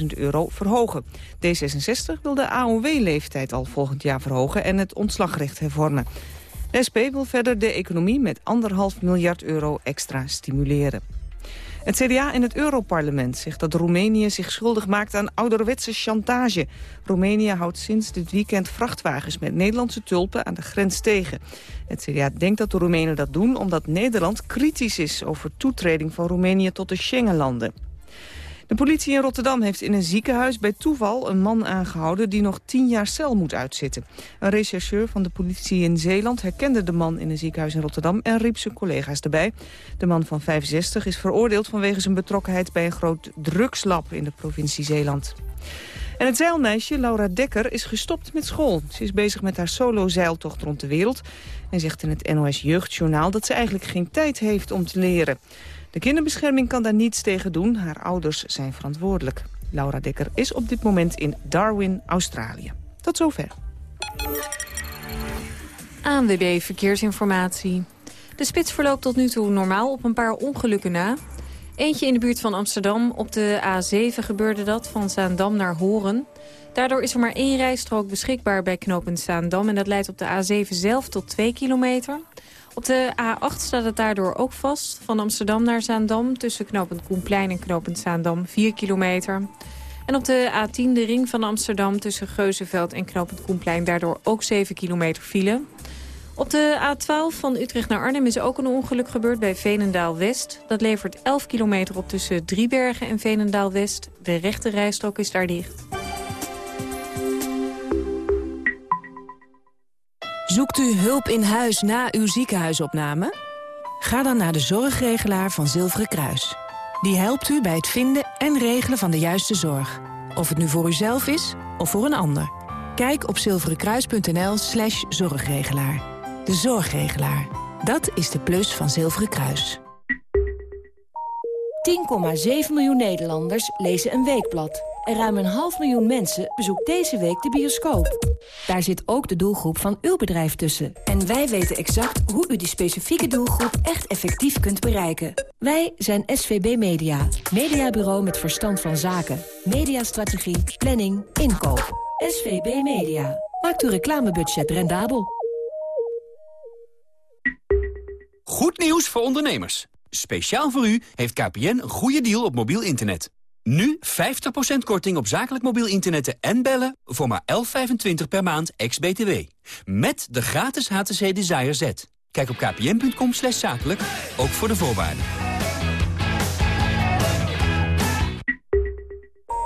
150.000 euro verhogen. D66 wil de AOW-leeftijd al volgend jaar verhogen en het ontslagrecht hervormen. De SP wil verder de economie met anderhalf miljard euro extra stimuleren. Het CDA in het Europarlement zegt dat Roemenië zich schuldig maakt aan ouderwetse chantage. Roemenië houdt sinds dit weekend vrachtwagens met Nederlandse tulpen aan de grens tegen. Het CDA denkt dat de Roemenen dat doen omdat Nederland kritisch is over toetreding van Roemenië tot de Schengenlanden. De politie in Rotterdam heeft in een ziekenhuis bij toeval een man aangehouden die nog tien jaar cel moet uitzitten. Een rechercheur van de politie in Zeeland herkende de man in een ziekenhuis in Rotterdam en riep zijn collega's erbij. De man van 65 is veroordeeld vanwege zijn betrokkenheid bij een groot drugslab in de provincie Zeeland. En het zeilmeisje Laura Dekker is gestopt met school. Ze is bezig met haar solo-zeiltocht rond de wereld... en zegt in het NOS Jeugdjournaal dat ze eigenlijk geen tijd heeft om te leren. De kinderbescherming kan daar niets tegen doen. Haar ouders zijn verantwoordelijk. Laura Dekker is op dit moment in Darwin, Australië. Tot zover. ANWB Verkeersinformatie. De spits verloopt tot nu toe normaal op een paar ongelukken na. Eentje in de buurt van Amsterdam. Op de A7 gebeurde dat, van Zaandam naar Horen. Daardoor is er maar één rijstrook beschikbaar bij knooppunt Zaandam... en dat leidt op de A7 zelf tot 2 kilometer. Op de A8 staat het daardoor ook vast. Van Amsterdam naar Zaandam tussen knooppunt Koenplein en knooppunt Zaandam 4 kilometer. En op de A10 de ring van Amsterdam tussen Geuzenveld en knooppunt Koenplein... daardoor ook 7 kilometer file. Op de A12 van Utrecht naar Arnhem is ook een ongeluk gebeurd bij Veenendaal-West. Dat levert 11 kilometer op tussen Driebergen en Veenendaal-West. De rechte rijstrook is daar dicht. Zoekt u hulp in huis na uw ziekenhuisopname? Ga dan naar de zorgregelaar van Zilveren Kruis. Die helpt u bij het vinden en regelen van de juiste zorg. Of het nu voor uzelf is of voor een ander. Kijk op zilverenkruis.nl slash zorgregelaar. De zorgregelaar. Dat is de plus van Zilveren Kruis. 10,7 miljoen Nederlanders lezen een weekblad. En ruim een half miljoen mensen bezoekt deze week de bioscoop. Daar zit ook de doelgroep van uw bedrijf tussen. En wij weten exact hoe u die specifieke doelgroep echt effectief kunt bereiken. Wij zijn SVB Media. Mediabureau met verstand van zaken. Mediastrategie, planning, inkoop. SVB Media. Maakt uw reclamebudget rendabel. Goed nieuws voor ondernemers. Speciaal voor u heeft KPN een goede deal op mobiel internet. Nu 50% korting op zakelijk mobiel internet en bellen voor maar 11,25 per maand ex-BTW. Met de gratis HTC Desire Z. Kijk op kpn.com slash zakelijk, ook voor de voorwaarden.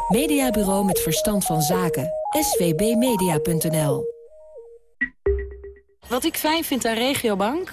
Mediabureau met verstand van zaken. svbmedia.nl Wat ik fijn vind aan Regiobank...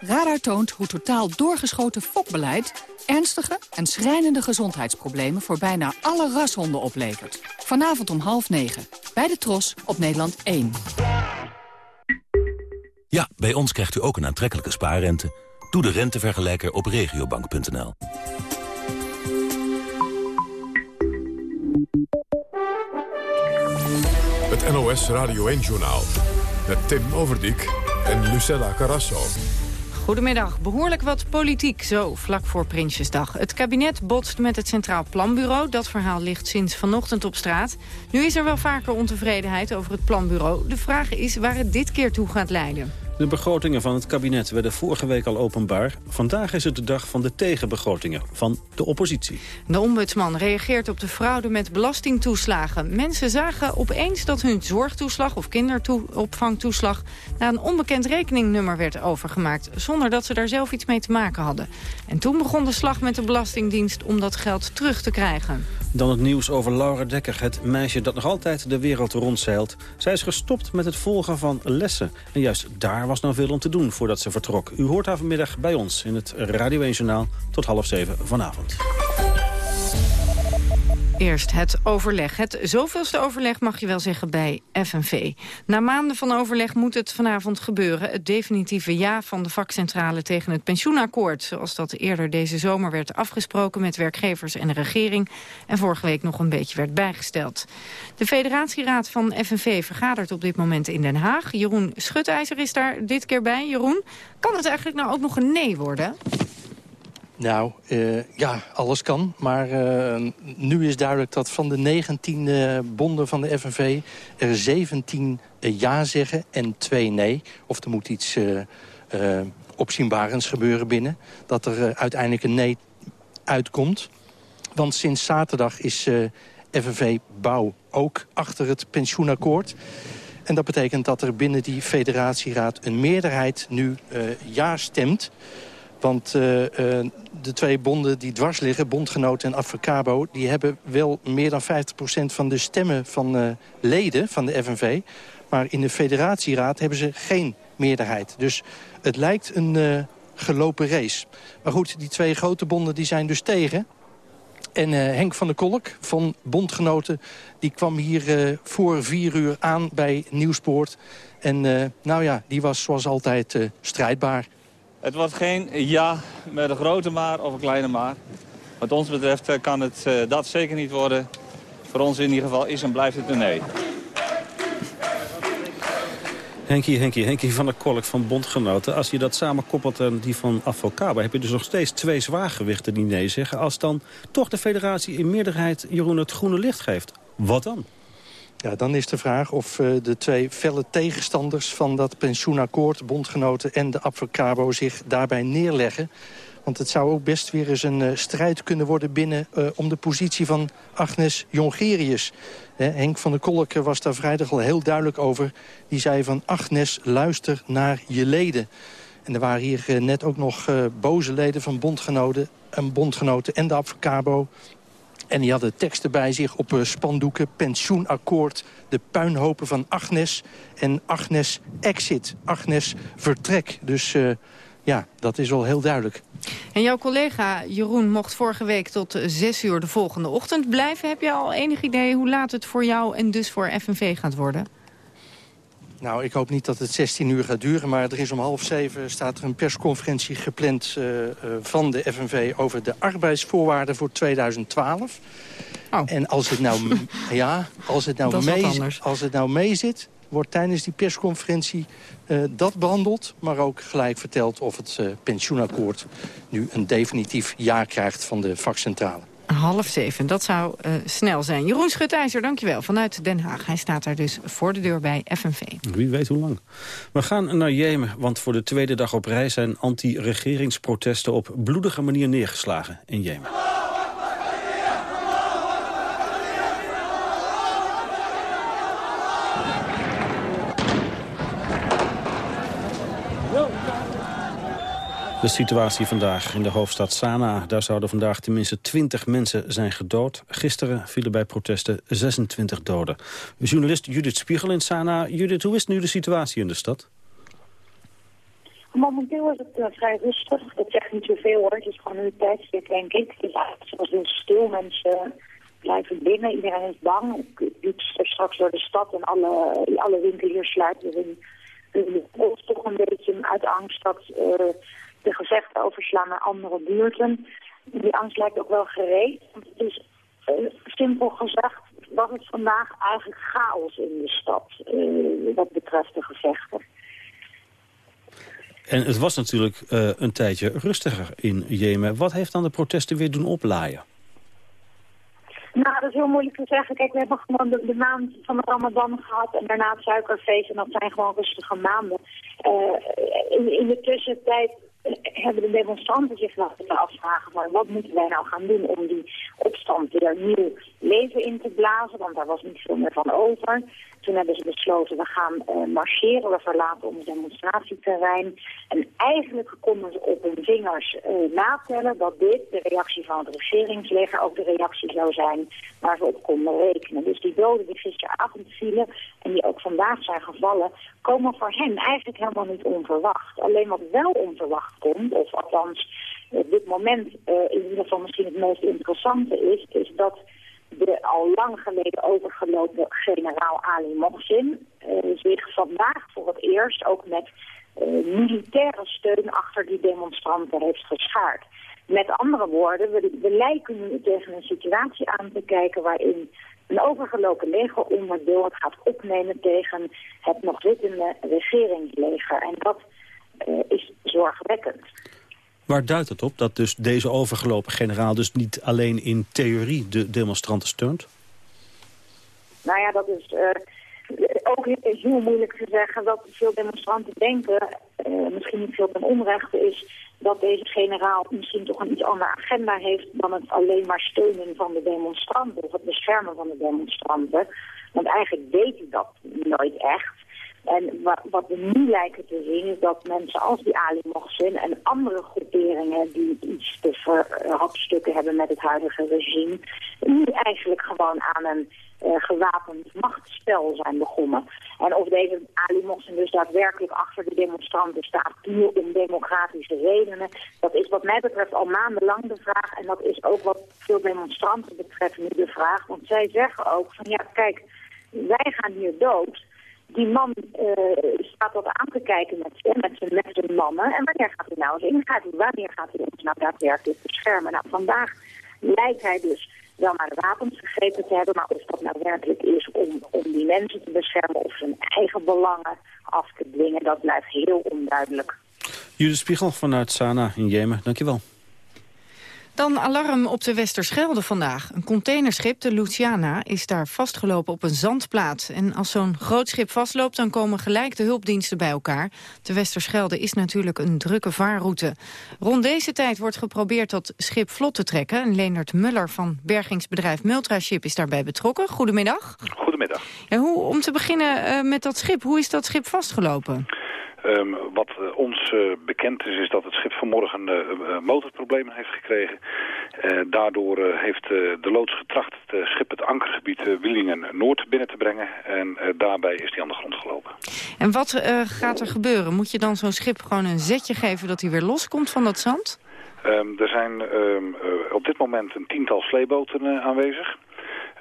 Radar toont hoe totaal doorgeschoten fokbeleid... ernstige en schrijnende gezondheidsproblemen voor bijna alle rashonden oplevert. Vanavond om half negen. Bij de Tros op Nederland 1. Ja, bij ons krijgt u ook een aantrekkelijke spaarrente. Doe de rentevergelijker op regiobank.nl. Het NOS Radio 1-journaal. Met Tim Overdijk en Lucella Carrasso. Goedemiddag. Behoorlijk wat politiek, zo vlak voor Prinsjesdag. Het kabinet botst met het Centraal Planbureau. Dat verhaal ligt sinds vanochtend op straat. Nu is er wel vaker ontevredenheid over het planbureau. De vraag is waar het dit keer toe gaat leiden. De begrotingen van het kabinet werden vorige week al openbaar. Vandaag is het de dag van de tegenbegrotingen van de oppositie. De ombudsman reageert op de fraude met belastingtoeslagen. Mensen zagen opeens dat hun zorgtoeslag of kinderopvangtoeslag... naar een onbekend rekeningnummer werd overgemaakt... zonder dat ze daar zelf iets mee te maken hadden. En toen begon de slag met de Belastingdienst om dat geld terug te krijgen. Dan het nieuws over Laura Dekker, het meisje dat nog altijd de wereld rondzeilt. Zij is gestopt met het volgen van lessen. En juist daar was nou veel om te doen voordat ze vertrok. U hoort haar vanmiddag bij ons in het Radio 1 Journaal tot half zeven vanavond. Eerst het overleg. Het zoveelste overleg mag je wel zeggen bij FNV. Na maanden van overleg moet het vanavond gebeuren. Het definitieve ja van de vakcentrale tegen het pensioenakkoord. Zoals dat eerder deze zomer werd afgesproken met werkgevers en de regering. En vorige week nog een beetje werd bijgesteld. De federatieraad van FNV vergadert op dit moment in Den Haag. Jeroen Schutijzer is daar dit keer bij. Jeroen, kan het eigenlijk nou ook nog een nee worden? Nou, uh, ja, alles kan. Maar uh, nu is duidelijk dat van de 19 uh, bonden van de FNV... er 17 ja zeggen en 2 nee. Of er moet iets opzienbarends gebeuren binnen. Dat er uiteindelijk een nee uitkomt. Want sinds zaterdag is FNV Bouw ook achter het pensioenakkoord. En dat betekent dat er binnen die federatieraad een meerderheid nu ja stemt... Want uh, uh, de twee bonden die dwars liggen, Bondgenoten en Advocabo... die hebben wel meer dan 50% van de stemmen van uh, leden van de FNV. Maar in de federatieraad hebben ze geen meerderheid. Dus het lijkt een gelopen race. Maar goed, die twee grote bonden die zijn dus tegen. En Henk van der Kolk van Bondgenoten... die kwam hier voor vier uur aan bij Nieuwspoort. En nou ja, die was zoals altijd strijdbaar. Het wordt geen ja met een grote maar of een kleine maar. Wat ons betreft eh, kan het uh, dat zeker niet worden. Voor ons in ieder geval is en blijft het een nee. Henkie, Henkie, Henkie van der Kolk van Bondgenoten. Als je dat samen koppelt aan die van Avocaba... heb je dus nog steeds twee zwaargewichten die nee zeggen. Als dan toch de federatie in meerderheid Jeroen het groene licht geeft. Wat dan? Ja, dan is de vraag of uh, de twee felle tegenstanders van dat pensioenakkoord... bondgenoten en de Advocabo zich daarbij neerleggen. Want het zou ook best weer eens een uh, strijd kunnen worden binnen... Uh, om de positie van Agnes Jongerius. Henk van der Kolk was daar vrijdag al heel duidelijk over. Die zei van Agnes, luister naar je leden. En er waren hier net ook nog boze leden van bondgenoten, en bondgenoten en de Advocabo... En die hadden teksten bij zich op uh, spandoeken. Pensioenakkoord, de puinhopen van Agnes. En Agnes exit, Agnes vertrek. Dus uh, ja, dat is wel heel duidelijk. En jouw collega Jeroen mocht vorige week tot zes uur de volgende ochtend blijven. Heb je al enig idee hoe laat het voor jou en dus voor FNV gaat worden? Nou, ik hoop niet dat het 16 uur gaat duren, maar er is om half zeven staat er een persconferentie gepland uh, uh, van de FNV over de arbeidsvoorwaarden voor 2012. Oh. En als het nou, ja, als het nou, mee, als het nou mee zit, wordt tijdens die persconferentie uh, dat behandeld, maar ook gelijk verteld of het pensioenakkoord nu een definitief ja krijgt van de vakcentrale. Half zeven, dat zou uh, snel zijn. Jeroen Schutijzer, dankjewel, vanuit Den Haag. Hij staat daar dus voor de deur bij FNV. Wie weet hoe lang. We gaan naar Jemen, want voor de tweede dag op rij... zijn anti-regeringsprotesten op bloedige manier neergeslagen in Jemen. De situatie vandaag in de hoofdstad Sanaa. Daar zouden vandaag tenminste 20 mensen zijn gedood. Gisteren vielen bij protesten 26 doden. Journalist Judith Spiegel in Sanaa. Judith, hoe is nu de situatie in de stad? Momenteel is het uh, vrij rustig. Dat zegt niet zoveel hoor. Het is gewoon een tijdstip, denk ik. Het is eigenlijk heel stil. Mensen blijven binnen. Iedereen is bang. Ik liep straks door de stad en alle, alle winkeliers sluiten hun, hun toch een beetje uit angst dat uh, de gevechten overslaan naar andere buurten. Die angst lijkt ook wel gereed. Want het is uh, simpel gezegd was het vandaag eigenlijk chaos in de stad. Uh, wat betreft de gevechten. En het was natuurlijk uh, een tijdje rustiger in Jemen. Wat heeft dan de protesten weer doen oplaaien? Nou, dat is heel moeilijk te zeggen. Kijk, we hebben gewoon de, de maand van de Ramadan gehad en daarna het suikerfeest. En dat zijn gewoon rustige maanden. Uh, in, in de tussentijd hebben de demonstranten zich wel moeten afvragen... Maar wat moeten wij nou gaan doen om die opstand weer nieuw leven in te blazen? Want daar was niet veel meer van over. Toen hebben ze besloten, we gaan uh, marcheren, we verlaten ons demonstratieterrein. En eigenlijk konden ze op hun vingers uh, natellen dat dit, de reactie van het regeringsleger, ook de reactie zou zijn waar ze op konden rekenen. Dus die doden die gisteravond vielen en die ook vandaag zijn gevallen, komen voor hen eigenlijk helemaal niet onverwacht. Alleen wat wel onverwacht komt, of althans op dit moment in ieder geval misschien het meest interessante is, is dat de al lang geleden overgelopen generaal Ali Mohsin uh, zich vandaag voor het eerst ook met uh, militaire steun achter die demonstranten heeft geschaard. Met andere woorden, we, lijken nu tegen een situatie aan te kijken waarin een overgelopen legeronderdeel het gaat opnemen tegen het nog zittende regeringsleger. En dat uh, is zorgwekkend. Waar duidt het op dat dus deze overgelopen generaal... dus niet alleen in theorie de demonstranten steunt? Nou ja, dat is uh, ook heel moeilijk te zeggen. Dat veel demonstranten denken, uh, misschien niet veel ten onrechte is... dat deze generaal misschien toch een iets andere agenda heeft... dan het alleen maar steunen van de demonstranten... of het beschermen van de demonstranten. Want eigenlijk deed hij dat nooit echt. En wat we nu lijken te zien is dat mensen als die Ali Mohsin en andere groeperingen die iets te verhapstukken hebben met het huidige regime, nu eigenlijk gewoon aan een uh, gewapend machtsspel zijn begonnen. En of deze Ali Mohsin dus daadwerkelijk achter de demonstranten staat, puur om democratische redenen, dat is wat mij betreft al maandenlang de vraag. En dat is ook wat veel demonstranten betreft nu de vraag. Want zij zeggen ook van ja, kijk, wij gaan hier dood die man uh, staat dat aan te kijken met, met, zijn, met mannen. En wanneer gaat hij nou eens ingrijpen? Wanneer gaat hij ons nou daadwerkelijk beschermen? Nou, vandaag lijkt hij dus wel naar de wapens gegrepen te hebben. Maar of dat nou werkelijk is om, om die mensen te beschermen of zijn eigen belangen af te dwingen, dat blijft heel onduidelijk. Judith Spiegel vanuit Sana in Jemen, dankjewel. Dan alarm op de Westerschelde vandaag. Een containerschip, de Luciana, is daar vastgelopen op een zandplaat. En als zo'n groot schip vastloopt, dan komen gelijk de hulpdiensten bij elkaar. De Westerschelde is natuurlijk een drukke vaarroute. Rond deze tijd wordt geprobeerd dat schip vlot te trekken. En Leonard Muller van bergingsbedrijf Multraship is daarbij betrokken. Goedemiddag. Goedemiddag. Ja, hoe, om te beginnen uh, met dat schip, hoe is dat schip vastgelopen? Um, wat uh, ons uh, bekend is, is dat het schip vanmorgen uh, motorproblemen heeft gekregen. daardoor heeft de loods getracht het schip het ankergebied Willingen-Noord binnen te brengen. En daarbij is hij aan de grond gelopen. En wat gaat er gebeuren? Moet je dan zo'n schip gewoon een zetje geven dat hij weer loskomt van dat zand? Um, er zijn um, op dit moment een tiental sleeboten aanwezig.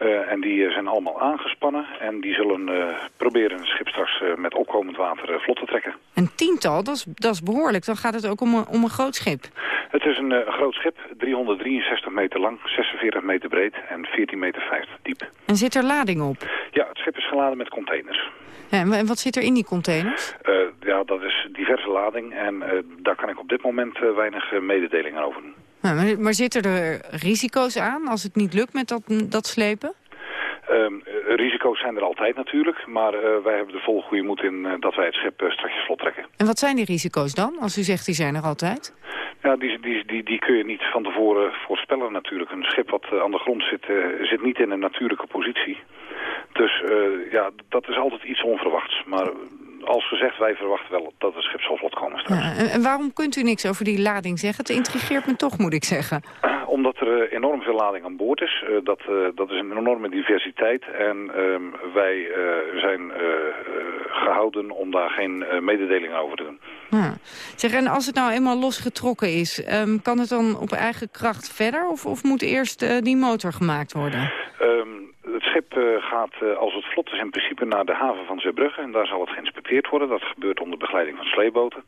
Uh, en die zijn allemaal aangespannen en die zullen uh, proberen het schip straks uh, met opkomend water vlot te trekken. Een tiental, dat is, dat is behoorlijk. Dan gaat het ook om een, om een groot schip. Het is een groot schip, 363 meter lang, 46 meter breed en 14 meter 50 diep. En zit er lading op? Ja, het schip is geladen met containers. Ja, en wat zit er in die containers? ja, dat is diverse lading en daar kan ik op dit moment weinig mededelingen over doen. Maar, maar zitten er risico's aan als het niet lukt met dat, dat slepen? Um, risico's zijn er altijd natuurlijk, maar uh, wij hebben de volle goede moed in uh, dat wij het schip uh, straks vlot trekken. En wat zijn die risico's dan, als u zegt die zijn er altijd? Ja, die, die, die, die kun je niet van tevoren voorspellen natuurlijk. Een schip wat aan de grond zit, zit niet in een natuurlijke positie. Dus ja, dat is altijd iets onverwachts. Maar als gezegd, wij verwachten wel dat het schip zal vlot komen straks. Ja, en, waarom kunt u niks over die lading zeggen? Het intrigeert me toch, moet ik zeggen. Omdat er eh, enorm veel lading aan boord is. Eh, dat, eh, dat is een enorme diversiteit. En ehm, wij zijn eh, eh, gehouden om daar geen eh, mededeling over te doen. Ja. Zeg, en als het nou eenmaal losgetrokken is, ehm, kan het dan op eigen kracht verder? Of, of moet eerst die motor gemaakt worden? Ehm, het schip eh, gaat, eh, als het vlot is, in principe naar de haven van Zeebrugge. En daar zal het geïnspecteerd worden. Dat gebeurt onder begeleiding van sleeboten.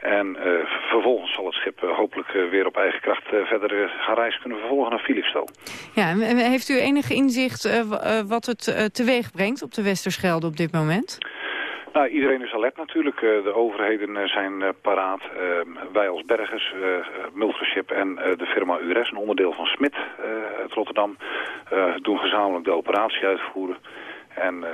En eh, vervolgens zal het schip hopelijk weer op eigen kracht verder gaan reis kunnen vervolgen naar Philipsstoel. Ja, en heeft u enige inzicht wat het teweeg brengt op de Westerschelde op dit moment? Nou, iedereen is alert natuurlijk. Eh, de overheden eh, zijn eh, paraat. Eh, wij als Bergers, Multischip en de firma URS, een onderdeel van Smit uit Rotterdam, doen gezamenlijk de operatie uitvoeren. En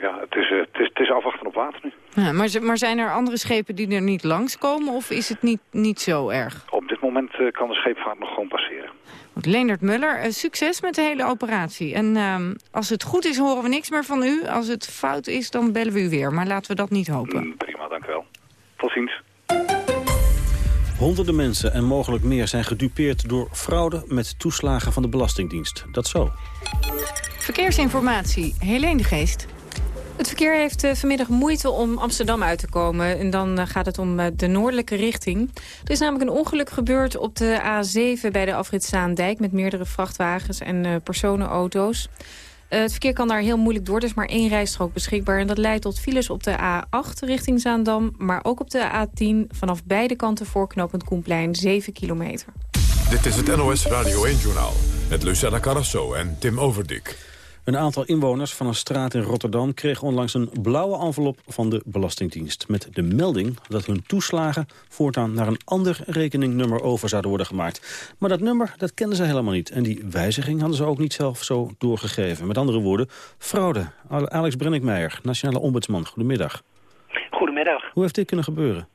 ja, het is, het, is, het is afwachten op water nu. Ja, maar, maar zijn er andere schepen die er niet langskomen of is het niet, niet zo erg? Op dit moment eh, kan de scheepvaart nog gewoon passeren. Goed, Leendert Muller, eh, succes met de hele operatie. En ehm, als het goed is, horen we niks meer van u. Als het fout is, dan bellen we u weer. Maar laten we dat niet hopen. Prima, dank u wel. Tot ziens. Honderden mensen en mogelijk meer zijn gedupeerd door fraude met toeslagen van de Belastingdienst. Dat zo. Verkeersinformatie, Helene de Geest. Het verkeer heeft eh, vanmiddag moeite om Amsterdam uit te komen. En dan eh, gaat het om eh, de noordelijke richting. Er is namelijk een ongeluk gebeurd op de A7 bij de afrit Zaandijk... met meerdere vrachtwagens en personenauto's. Het verkeer kan daar heel moeilijk door. Is maar één rijstrook beschikbaar. En dat leidt tot files op de A8 richting Zaandam... maar ook op de A10 vanaf beide kanten voor knooppunt Koenplein 7 kilometer. Dit is het NOS Radio 1-journaal met Lucella Carrasso en Tim Overdik. Een aantal inwoners van een straat in Rotterdam kreeg onlangs een blauwe envelop van de Belastingdienst. Met de melding dat hun toeslagen voortaan naar een ander rekeningnummer over zouden worden gemaakt. Maar dat nummer, dat kenden ze helemaal niet. En die wijziging hadden ze ook niet zelf zo doorgegeven. Met andere woorden, fraude. Alex Brenninkmeijer, Nationale Ombudsman, goedemiddag. Goedemiddag. Hoe heeft dit kunnen gebeuren?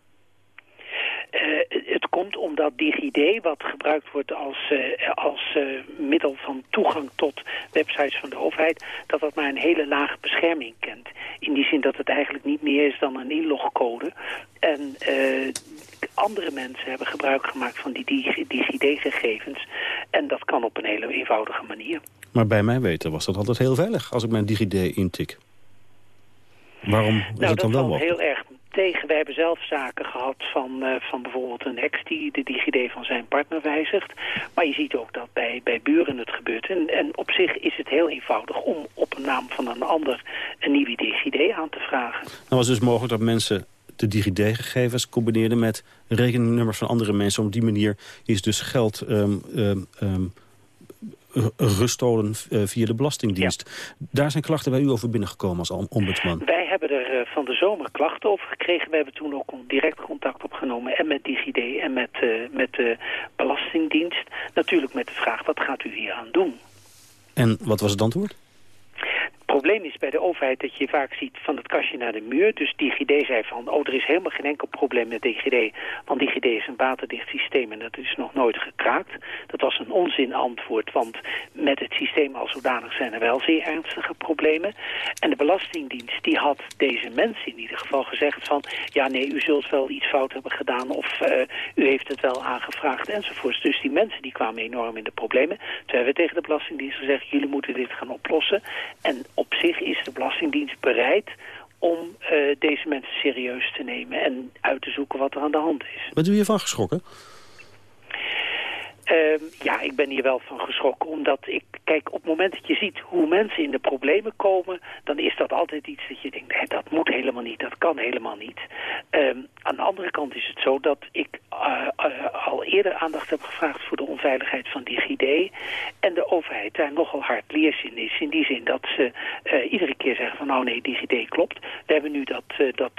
Komt omdat DigiD, wat gebruikt wordt als, eh, als eh, middel van toegang tot websites van de overheid, dat dat maar een hele lage bescherming kent. In die zin dat het eigenlijk niet meer is dan een inlogcode. En eh, andere mensen hebben gebruik gemaakt van die DigiD-gegevens. En dat kan op een hele eenvoudige manier. Maar bij mij weten was dat altijd heel veilig als ik mijn DigiD intik. Waarom is Nou, het dan dat wel mogelijk? heel erg tegen. Wij hebben zelf zaken gehad van, eh, van bijvoorbeeld een ex die de DigiD van zijn partner wijzigt. Maar je ziet ook dat bij, bij buren het gebeurt. En, en op zich is het heel eenvoudig om op een naam van een ander een nieuwe DigiD aan te vragen. Nou was het dus mogelijk dat mensen de DigiD-gegevens combineerden met rekeningnummers van andere mensen. Op die manier is dus geld ehm, gestolen eh, via de Belastingdienst. Daar zijn klachten bij u over binnengekomen als ombudsman. Wij hebben van de zomer klachten over gekregen. We hebben toen ook direct contact opgenomen en met DigiD en met, eh, met de Belastingdienst. Natuurlijk met de vraag, wat gaat u hier aan doen? En wat was het antwoord? Probleem is bij de overheid dat je vaak ziet van het kastje naar de muur. Dus DigiD zei van, oh, er is helemaal geen enkel probleem met DigiD. Want DigiD is een waterdicht systeem en dat is nog nooit gekraakt. Dat was een onzin antwoord, want met het systeem als zodanig zijn er wel zeer ernstige problemen. En de Belastingdienst die had deze mensen in ieder geval gezegd van... ja, nee, u zult wel iets fout hebben gedaan of eh, u heeft het wel aangevraagd enzovoorts. Dus die mensen die kwamen enorm in de problemen. Toen hebben we tegen de Belastingdienst gezegd, jullie moeten dit gaan oplossen. En op zich is de Belastingdienst bereid om eh, deze mensen serieus te nemen en uit te zoeken wat er aan de hand is. Bent u hiervan geschrokken? Ehm, ja, ik ben hier wel van geschrokken, omdat ik, kijk, op het moment dat je ziet hoe mensen in de problemen komen, dan is dat altijd iets dat je denkt, dat moet helemaal niet, dat kan helemaal niet. Ehm, aan de andere kant is het zo dat ik eh, eh, al eerder aandacht heb gevraagd voor de onveiligheid van DigiD en de overheid daar nogal hard leers in is, in die zin dat ze eh, iedere keer zeggen van, nou nee, DigiD klopt. We hebben nu dat, dat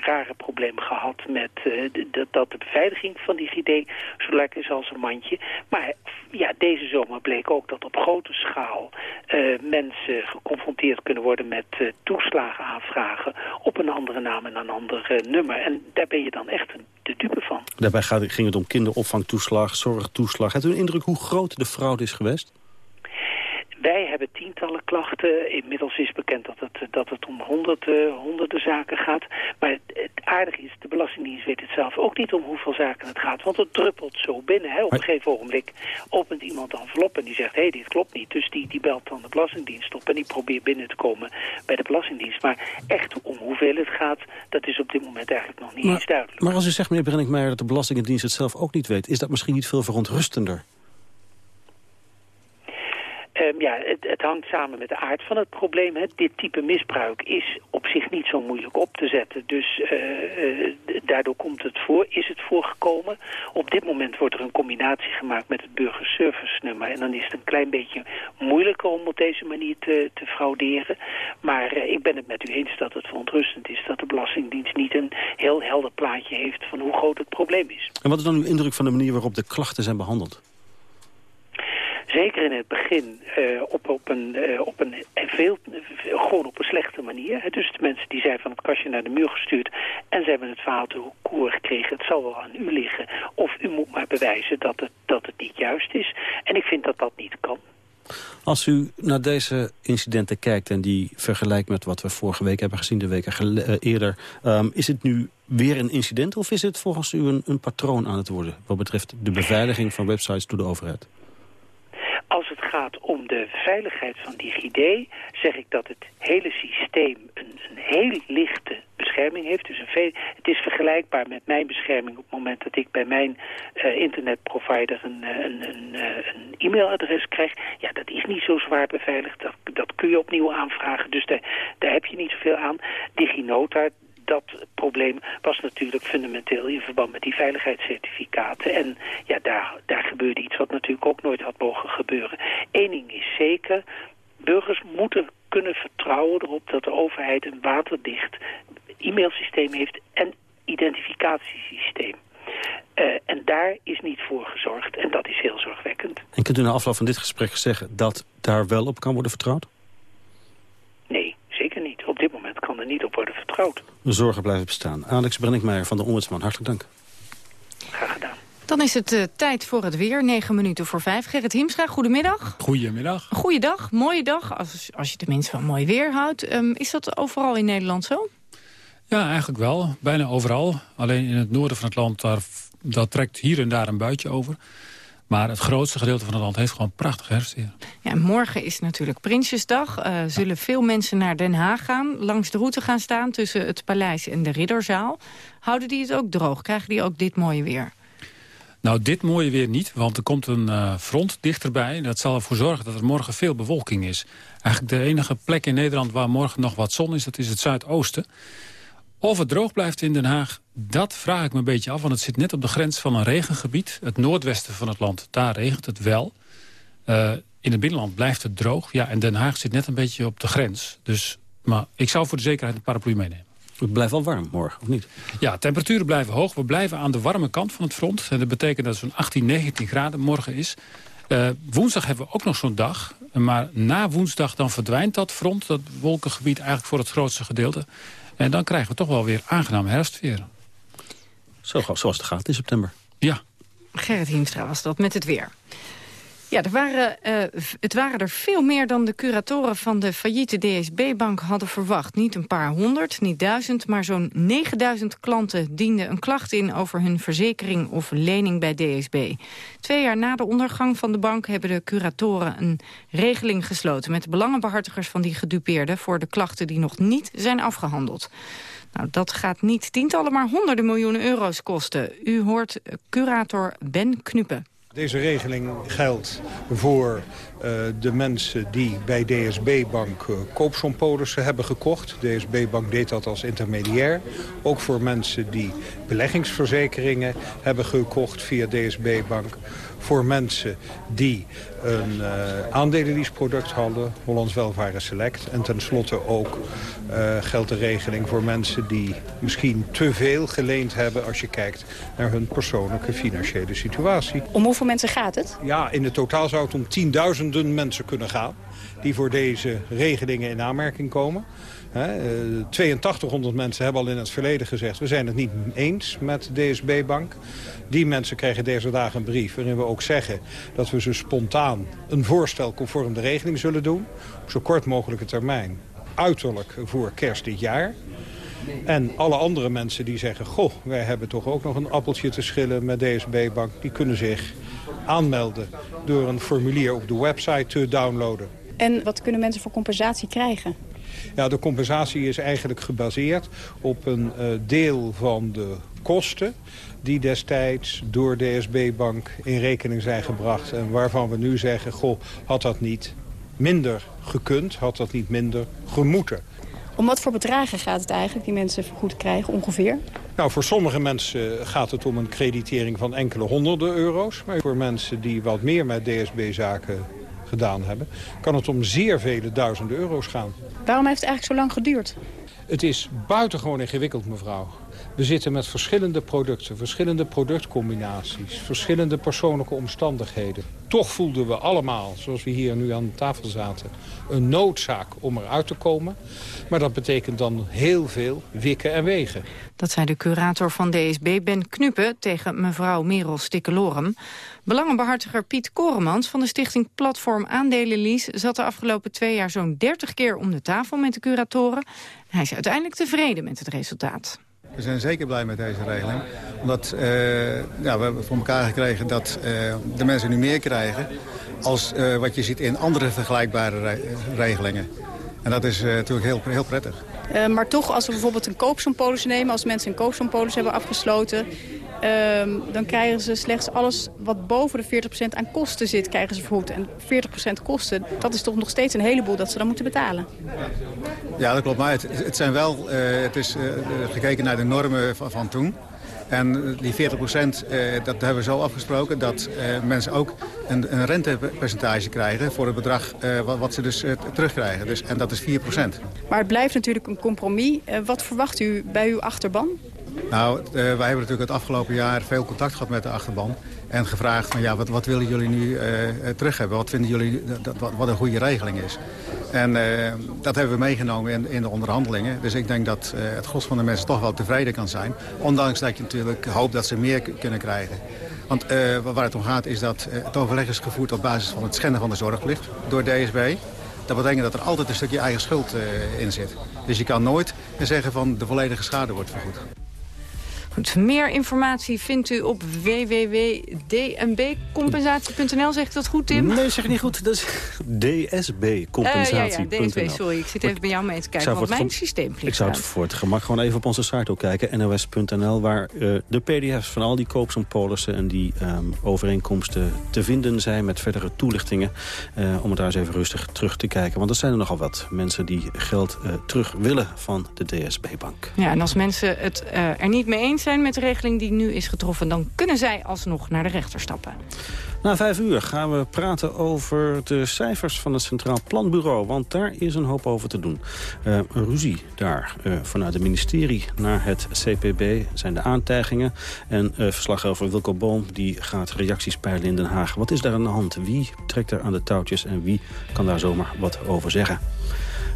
rare probleem gehad met de- dat de beveiliging van DigiD zo lekker is als een mandje. Maar ja, deze zomer bleek ook dat op grote schaal eh, mensen geconfronteerd kunnen worden met eh, toeslagen aanvragen op een andere naam en een ander eh, nummer. En daar ben je dan echt de dupe van. Daarbij ging het om kinderopvangtoeslag, zorgtoeslag. Hebt u een indruk hoe groot de fraude is geweest? Wij hebben tientallen klachten. Inmiddels is bekend dat het, dat het om honderden, honderden zaken gaat. Maar het aardige is, de Belastingdienst weet het zelf ook niet om hoeveel zaken het gaat. Want het druppelt zo binnen. Hè. Op een gegeven ogenblik opent iemand een envelop en die zegt... hé, hey, dit klopt niet. Dus die, die belt dan de Belastingdienst op en die probeert binnen te komen bij de Belastingdienst. Maar echt om hoeveel het gaat, dat is op dit moment eigenlijk nog niet eens duidelijk. Maar als u zegt, meneer Brenninkmeijer, dat de Belastingdienst het zelf ook niet weet... is dat misschien niet veel verontrustender? Um, ja, het, het, hangt samen met de aard van het probleem. Hè. Dit type misbruik is op zich niet zo moeilijk op te zetten. Dus uh, uh, daardoor komt het voor, is het voorgekomen. Op dit moment wordt er een combinatie gemaakt met het burgerservice-nummer. En dan is het een klein beetje moeilijker om op deze manier te, te frauderen. Maar uh, ik ben het met u eens dat het verontrustend is... dat de Belastingdienst niet een heel helder plaatje heeft van hoe groot het probleem is. En wat is dan uw indruk van de manier waarop de klachten zijn behandeld? Zeker in het begin uh, op, op, een, uh, op een veel, gewoon op een slechte manier. Dus de mensen die zijn van het kastje naar de muur gestuurd en ze hebben het verhaal te koer gekregen. Het zal wel aan u liggen. Of u moet maar bewijzen dat het, dat het niet juist is. En ik vind dat dat niet kan. Als u naar deze incidenten kijkt en die vergelijkt met wat we vorige week hebben gezien, de weken uh, eerder, um, is het nu weer een incident of is het volgens u een, een patroon aan het worden wat betreft de beveiliging van websites door de overheid? Gaat om de veiligheid van DigiD, zeg ik dat het hele systeem een, een heel lichte bescherming heeft. Dus een het is vergelijkbaar met mijn bescherming op het moment dat ik bij mijn uh, internetprovider een, een, een, een e-mailadres krijg. Ja, dat is niet zo zwaar beveiligd. Dat, dat kun je opnieuw aanvragen. Dus daar, daar heb je niet zoveel aan. DigiNota, dat probleem was natuurlijk fundamenteel in verband met die veiligheidscertificaten. En ja, daar, daar gebeurde iets wat natuurlijk ook nooit had mogen gebeuren. Eén ding is zeker, burgers moeten kunnen vertrouwen erop dat de overheid een waterdicht e-mailsysteem heeft en identificatiesysteem. Uh, en daar is niet voor gezorgd en dat is heel zorgwekkend. En kunt u na afloop van dit gesprek zeggen dat daar wel op kan worden vertrouwd? Nee, zeker niet. Op er niet op worden vertrouwd. De zorgen blijven bestaan. Alex Brenninkmeijer van de Ombudsman, hartelijk dank. Graag gedaan. Dan is het uh, tijd voor het weer. 9 minuten voor 5. Gerrit Hiemstra, goedemiddag. Goedemiddag. Goeiedag, mooie dag. Als, als je tenminste van mooi weer houdt. Um, is dat overal in Nederland zo? Ja, eigenlijk wel. Bijna overal. Alleen in het noorden van het land, daar, dat trekt hier en daar een buitje over. Maar het grootste gedeelte van het land heeft gewoon prachtig herfstweer. Ja, morgen is natuurlijk Prinsjesdag. Uh, zullen veel mensen naar Den Haag gaan, langs de route gaan staan... tussen het paleis en de Ridderzaal. Houden die het ook droog? Krijgen die ook dit mooie weer? Nou, dit mooie weer niet, want er komt een uh, front dichterbij. Dat zal ervoor zorgen dat er morgen veel bewolking is. Eigenlijk de enige plek in Nederland waar morgen nog wat zon is... dat is het zuidoosten. Of het droog blijft in Den Haag, dat vraag ik me een beetje af. Want het zit net op de grens van een regengebied. Het noordwesten van het land, daar regent het wel. Uh, in het binnenland blijft het droog. Ja, en Den Haag zit net een beetje op de grens. Dus, maar ik zou voor de zekerheid een paraplu meenemen. Het blijft wel warm morgen, of niet? Ja, temperaturen blijven hoog. We blijven aan de warme kant van het front. En dat betekent dat het zo'n 18, 19 graden morgen is. Uh, woensdag hebben we ook nog zo'n dag. Maar na woensdag dan verdwijnt dat front, dat wolkengebied... eigenlijk voor het grootste gedeelte. En dan krijgen we toch wel weer aangenaam herfstweer. Zo, zoals het gaat in september. Ja. Gerrit Hiemstra was dat met het weer. Ja, er waren, uh, het waren er veel meer dan de curatoren van de failliete DSB-bank hadden verwacht. Niet een paar honderd, niet duizend, maar zo'n 9000 klanten dienden een klacht in over hun verzekering of lening bij DSB. Twee jaar na de ondergang van de bank hebben de curatoren een regeling gesloten met de belangenbehartigers van die gedupeerden voor de klachten die nog niet zijn afgehandeld. Nou, dat gaat niet tientallen, maar honderden miljoenen euro's kosten. U hoort curator Ben Knuppen. Deze regeling geldt voor uh, de mensen die bij DSB-bank uh, koopsompolissen hebben gekocht. DSB-bank deed dat als intermediair. Ook voor mensen die beleggingsverzekeringen hebben gekocht via DSB-bank. Voor mensen die een uh, aandelenleaseproduct hadden, Hollands Welvaren Select. En tenslotte ook uh, geldt de regeling voor mensen die misschien te veel geleend hebben... als je kijkt naar hun persoonlijke financiële situatie. Om hoeveel mensen gaat het? Ja, in het totaal zou het om tienduizenden duizenden mensen kunnen gaan... die voor deze regelingen in aanmerking komen. He, 8200 mensen hebben al in het verleden gezegd... we zijn het niet eens met DSB-bank. Die mensen krijgen deze dagen een brief waarin we ook zeggen... dat we ze spontaan een voorstel conform de regeling zullen doen. Op zo kort mogelijke termijn. Uiterlijk voor kerst dit jaar. En alle andere mensen die zeggen... goh, wij hebben toch ook nog een appeltje te schillen met DSB-bank... die kunnen zich aanmelden door een formulier op de website te downloaden. En wat kunnen mensen voor compensatie krijgen? Ja, de compensatie is eigenlijk gebaseerd op een uh, deel van de kosten die destijds door DSB-bank in rekening zijn gebracht... en waarvan we nu zeggen, goh, had dat niet minder gekund, had dat niet minder gemoeten. Om wat voor bedragen gaat het eigenlijk die mensen vergoed krijgen ongeveer? Nou, voor sommige mensen gaat het om een creditering van enkele honderden euro's. Maar voor mensen die wat meer met DSB-zaken gedaan hebben... kan het om zeer vele duizenden euro's gaan. Waarom heeft het eigenlijk zo lang geduurd? Het is buitengewoon ingewikkeld, mevrouw. We zitten met verschillende producten, verschillende productcombinaties... verschillende persoonlijke omstandigheden. Toch voelden we allemaal, zoals we hier nu aan tafel zaten... een noodzaak om eruit te komen. Maar dat betekent dan heel veel wikken en wegen. Dat zei de curator van DSB, Ben Knuppen, tegen mevrouw Merel Stikkelorum. Belangenbehartiger Piet Koremans van de stichting Platform Aandelenlease... zat de afgelopen twee jaar zo'n 30 keer om de tafel met de curatoren. Hij is uiteindelijk tevreden met het resultaat. We zijn zeker blij met deze regeling. Omdat uh, ja, we hebben voor elkaar gekregen dat uh, de mensen nu meer krijgen... als uh, wat je ziet in andere vergelijkbare re regelingen. En dat is natuurlijk heel, heel prettig. maar toch, als we bijvoorbeeld een koopsompolis nemen... als mensen een koopsompolis hebben afgesloten... Um, dan krijgen ze slechts alles wat boven de 40% aan kosten zit, krijgen ze vergoed. En 40% kosten, dat is toch nog steeds een heleboel dat ze dan moeten betalen. Ja, dat klopt. Maar het, het zijn wel, uh, het is uh, gekeken naar de normen van, van toen. En die 40 procent, eh, dat hebben we zo afgesproken... dat eh, mensen ook een, een rentepercentage krijgen... voor het bedrag eh, wat, wat, ze dus terugkrijgen. Dus, en dat is 4 procent. Maar het blijft natuurlijk een compromis. wat verwacht u bij uw achterban? Nou, uh, wij hebben natuurlijk het afgelopen jaar veel contact gehad met de achterban. En gevraagd van ja, wat, wat willen jullie nu uh, terug hebben? Wat vinden jullie dat, wat, een goede regeling is? En dat hebben we meegenomen in, in, de onderhandelingen. Dus ik denk dat het gros van de mensen toch wel tevreden kan zijn. Ondanks dat je natuurlijk hoopt dat ze meer kunnen krijgen. Want waar het om gaat is dat het overleg is gevoerd op basis van het schenden van de zorgplicht door DSB. Dat betekent dat er altijd een stukje eigen schuld in zit. Dus je kan nooit zeggen van de volledige schade wordt vergoed. Goed, meer informatie vindt u op www.dnbcompensatie.nl. Zeg ik dat goed, Tim? Nee, zeg niet goed. Dat is dsbcompensatie.nl. Uh, ja, ja, DSB, sorry. Ik zit even bij jou mee te kijken wat mijn systeem Ik zou het voor het gemak gewoon even op onze site ook kijken. nos.nl, waar uh, de pdf's van al die koopsompolissen en die um, overeenkomsten te vinden zijn met verdere toelichtingen. Uh, om het daar eens even rustig terug te kijken. Want er zijn er nogal wat mensen die geld uh, terug willen van de DSB-bank. Ja, en als mensen het er niet mee eens zijn met de regeling die nu is getroffen... dan kunnen zij alsnog naar de rechter stappen. Na vijf uur gaan we praten over de cijfers van het Centraal Planbureau. Want daar is een hoop over te doen. Uh, een ruzie daar uh, vanuit het ministerie naar het CPB zijn de aantijgingen. En uh, verslaggever Wilco Boom die gaat reacties peilen in Den Haag. Wat is daar aan de hand? Wie trekt er aan de touwtjes en wie kan daar zomaar wat over zeggen?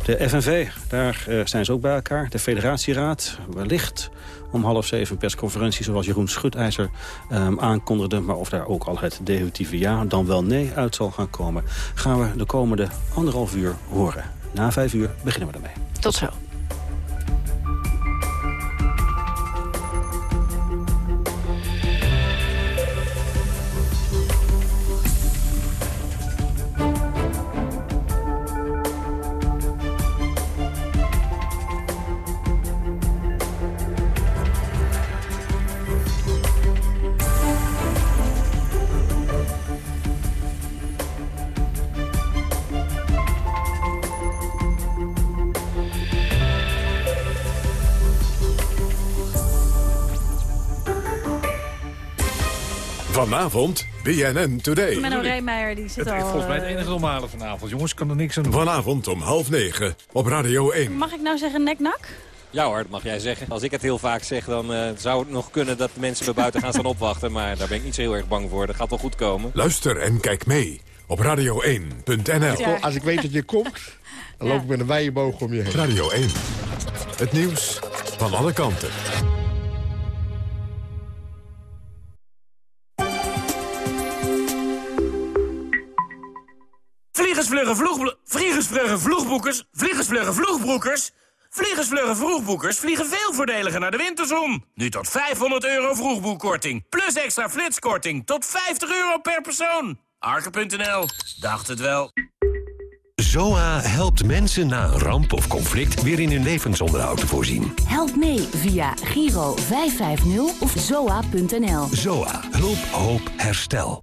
De FNV, daar zijn ze ook bij elkaar. De federatieraad, wellicht om half zeven persconferentie zoals Jeroen Schutijzer um, aankondigde. Maar of daar ook al het definitieve ja dan wel nee uit zal gaan komen... gaan we de komende anderhalf uur horen. Na vijf uur beginnen we ermee. Tot zo. Vanavond BNN Today. Menno Reemeijer die zit het, al... Volgens mij het eh, enige normale vanavond. Jongens, kan er niks aan doen. Vanavond om half negen op Radio 1. Mag ik nou zeggen nek-nak? Ja hoor, dat mag jij zeggen. Als ik het heel vaak zeg, dan uh, zou het nog kunnen dat mensen bij buiten gaan staan opwachten. Maar daar ben ik niet zo heel erg bang voor. Dat gaat wel goed komen. Luister en kijk mee op radio1.nl. Als ik weet dat je komt, dan loop ik met een bijenboog om je heen. Radio 1. Het nieuws van alle kanten. Vliegersvluggen vloeg... Vliegersvluggen vloegboekers... Vliegersvluggen vloegbroekers... Vliegersvluggen vroegboekers vliegen veel voordeliger naar de winterzon. Nu tot 500 euro vroegboekkorting. Plus extra flitskorting tot 50 euro per persoon. Arke.nl. Dacht het wel. ZOA helpt mensen na een ramp of conflict weer in hun levensonderhoud te voorzien. Help mee via Giro 550 of zoa.nl. ZOA. Hulp, hoop, herstel.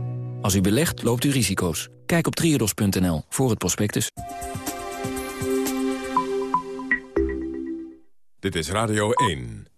Als u belegt, loopt u risico's. Kijk op triodos.nl voor het prospectus. Dit is Radio 1.